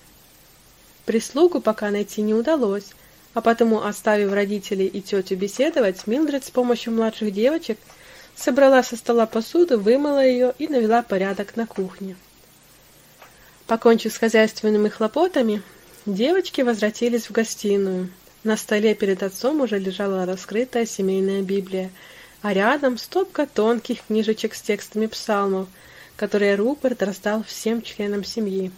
Прислугу пока найти не удалось, а потому, оставив родителей и тетю беседовать, Милдред с помощью младших девочек собрала со стола посуду, вымыла ее и навела порядок на кухне. Покончив с хозяйственными хлопотами, девочки возвратились в гостиную. На столе перед отцом уже лежала раскрытая семейная Библия, а рядом стопка тонких книжечек с текстами псалмов, которые Руперт раздал всем членам семьи.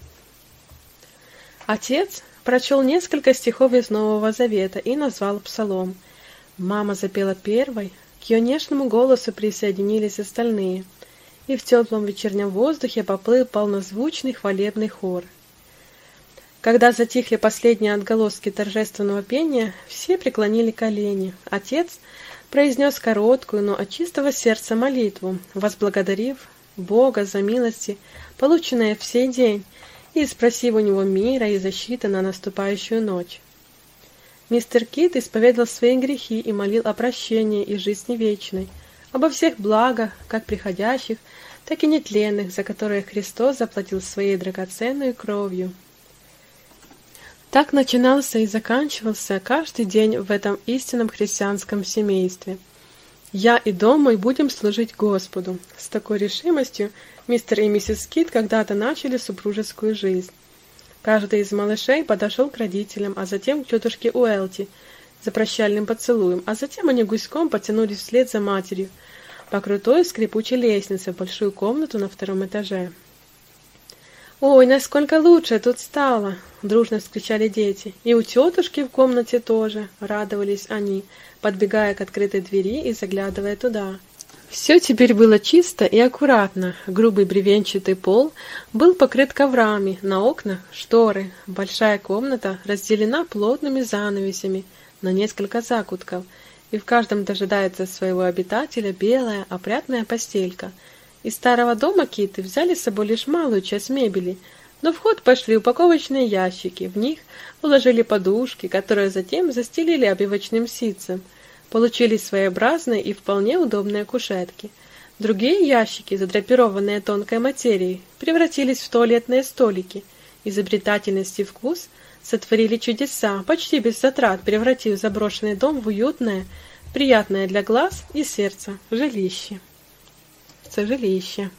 Отец прочел несколько стихов из Нового Завета и назвал псалом. Мама запела первой, к ее нежному голосу присоединились остальные, и в теплом вечернем воздухе поплыл полнозвучный хвалебный хор. Когда затихли последние отголоски торжественного пения, все преклонили колени. Отец произнес короткую, но от чистого сердца молитву, возблагодарив Бога за милости, полученные в сей день, и спросив у него мира и защиты на наступающую ночь. Мистер Кит исповедал свои грехи и молил о прощении и жизни вечной, обо всех благах, как приходящих, так и нетленных, за которые Христос заплатил своей драгоценной кровью. Так начинался и заканчивался каждый день в этом истинном христианском семействе. «Я и дом мой будем служить Господу». С такой решимостью Мистер и миссис Кит когда-то начали супружескую жизнь. Каждый из малышей подошел к родителям, а затем к тетушке Уэлти за прощальным поцелуем, а затем они гуськом потянулись вслед за матерью по крутой скрипучей лестнице в большую комнату на втором этаже. «Ой, насколько лучше тут стало!» — дружно вскричали дети. И у тетушки в комнате тоже радовались они, подбегая к открытой двери и заглядывая туда. Все теперь было чисто и аккуратно. Грубый бревенчатый пол был покрыт коврами, на окнах шторы. Большая комната разделена плотными занавесями на несколько закутков, и в каждом дожидается своего обитателя белая, опрятная постелька. Из старого дома киты взяли с собой лишь малую часть мебели, но в ход пошли упаковочные ящики, в них уложили подушки, которые затем застелили обивочным ситцем. Получились своеобразные и вполне удобные кушетки. Другие ящики, задрапированные тонкой материей, превратились в туалетные столики. Изобретательность и вкус сотворили чудеса, почти без затрат, превратив заброшенный дом в уютное, приятное для глаз и сердца жилище. Жилище.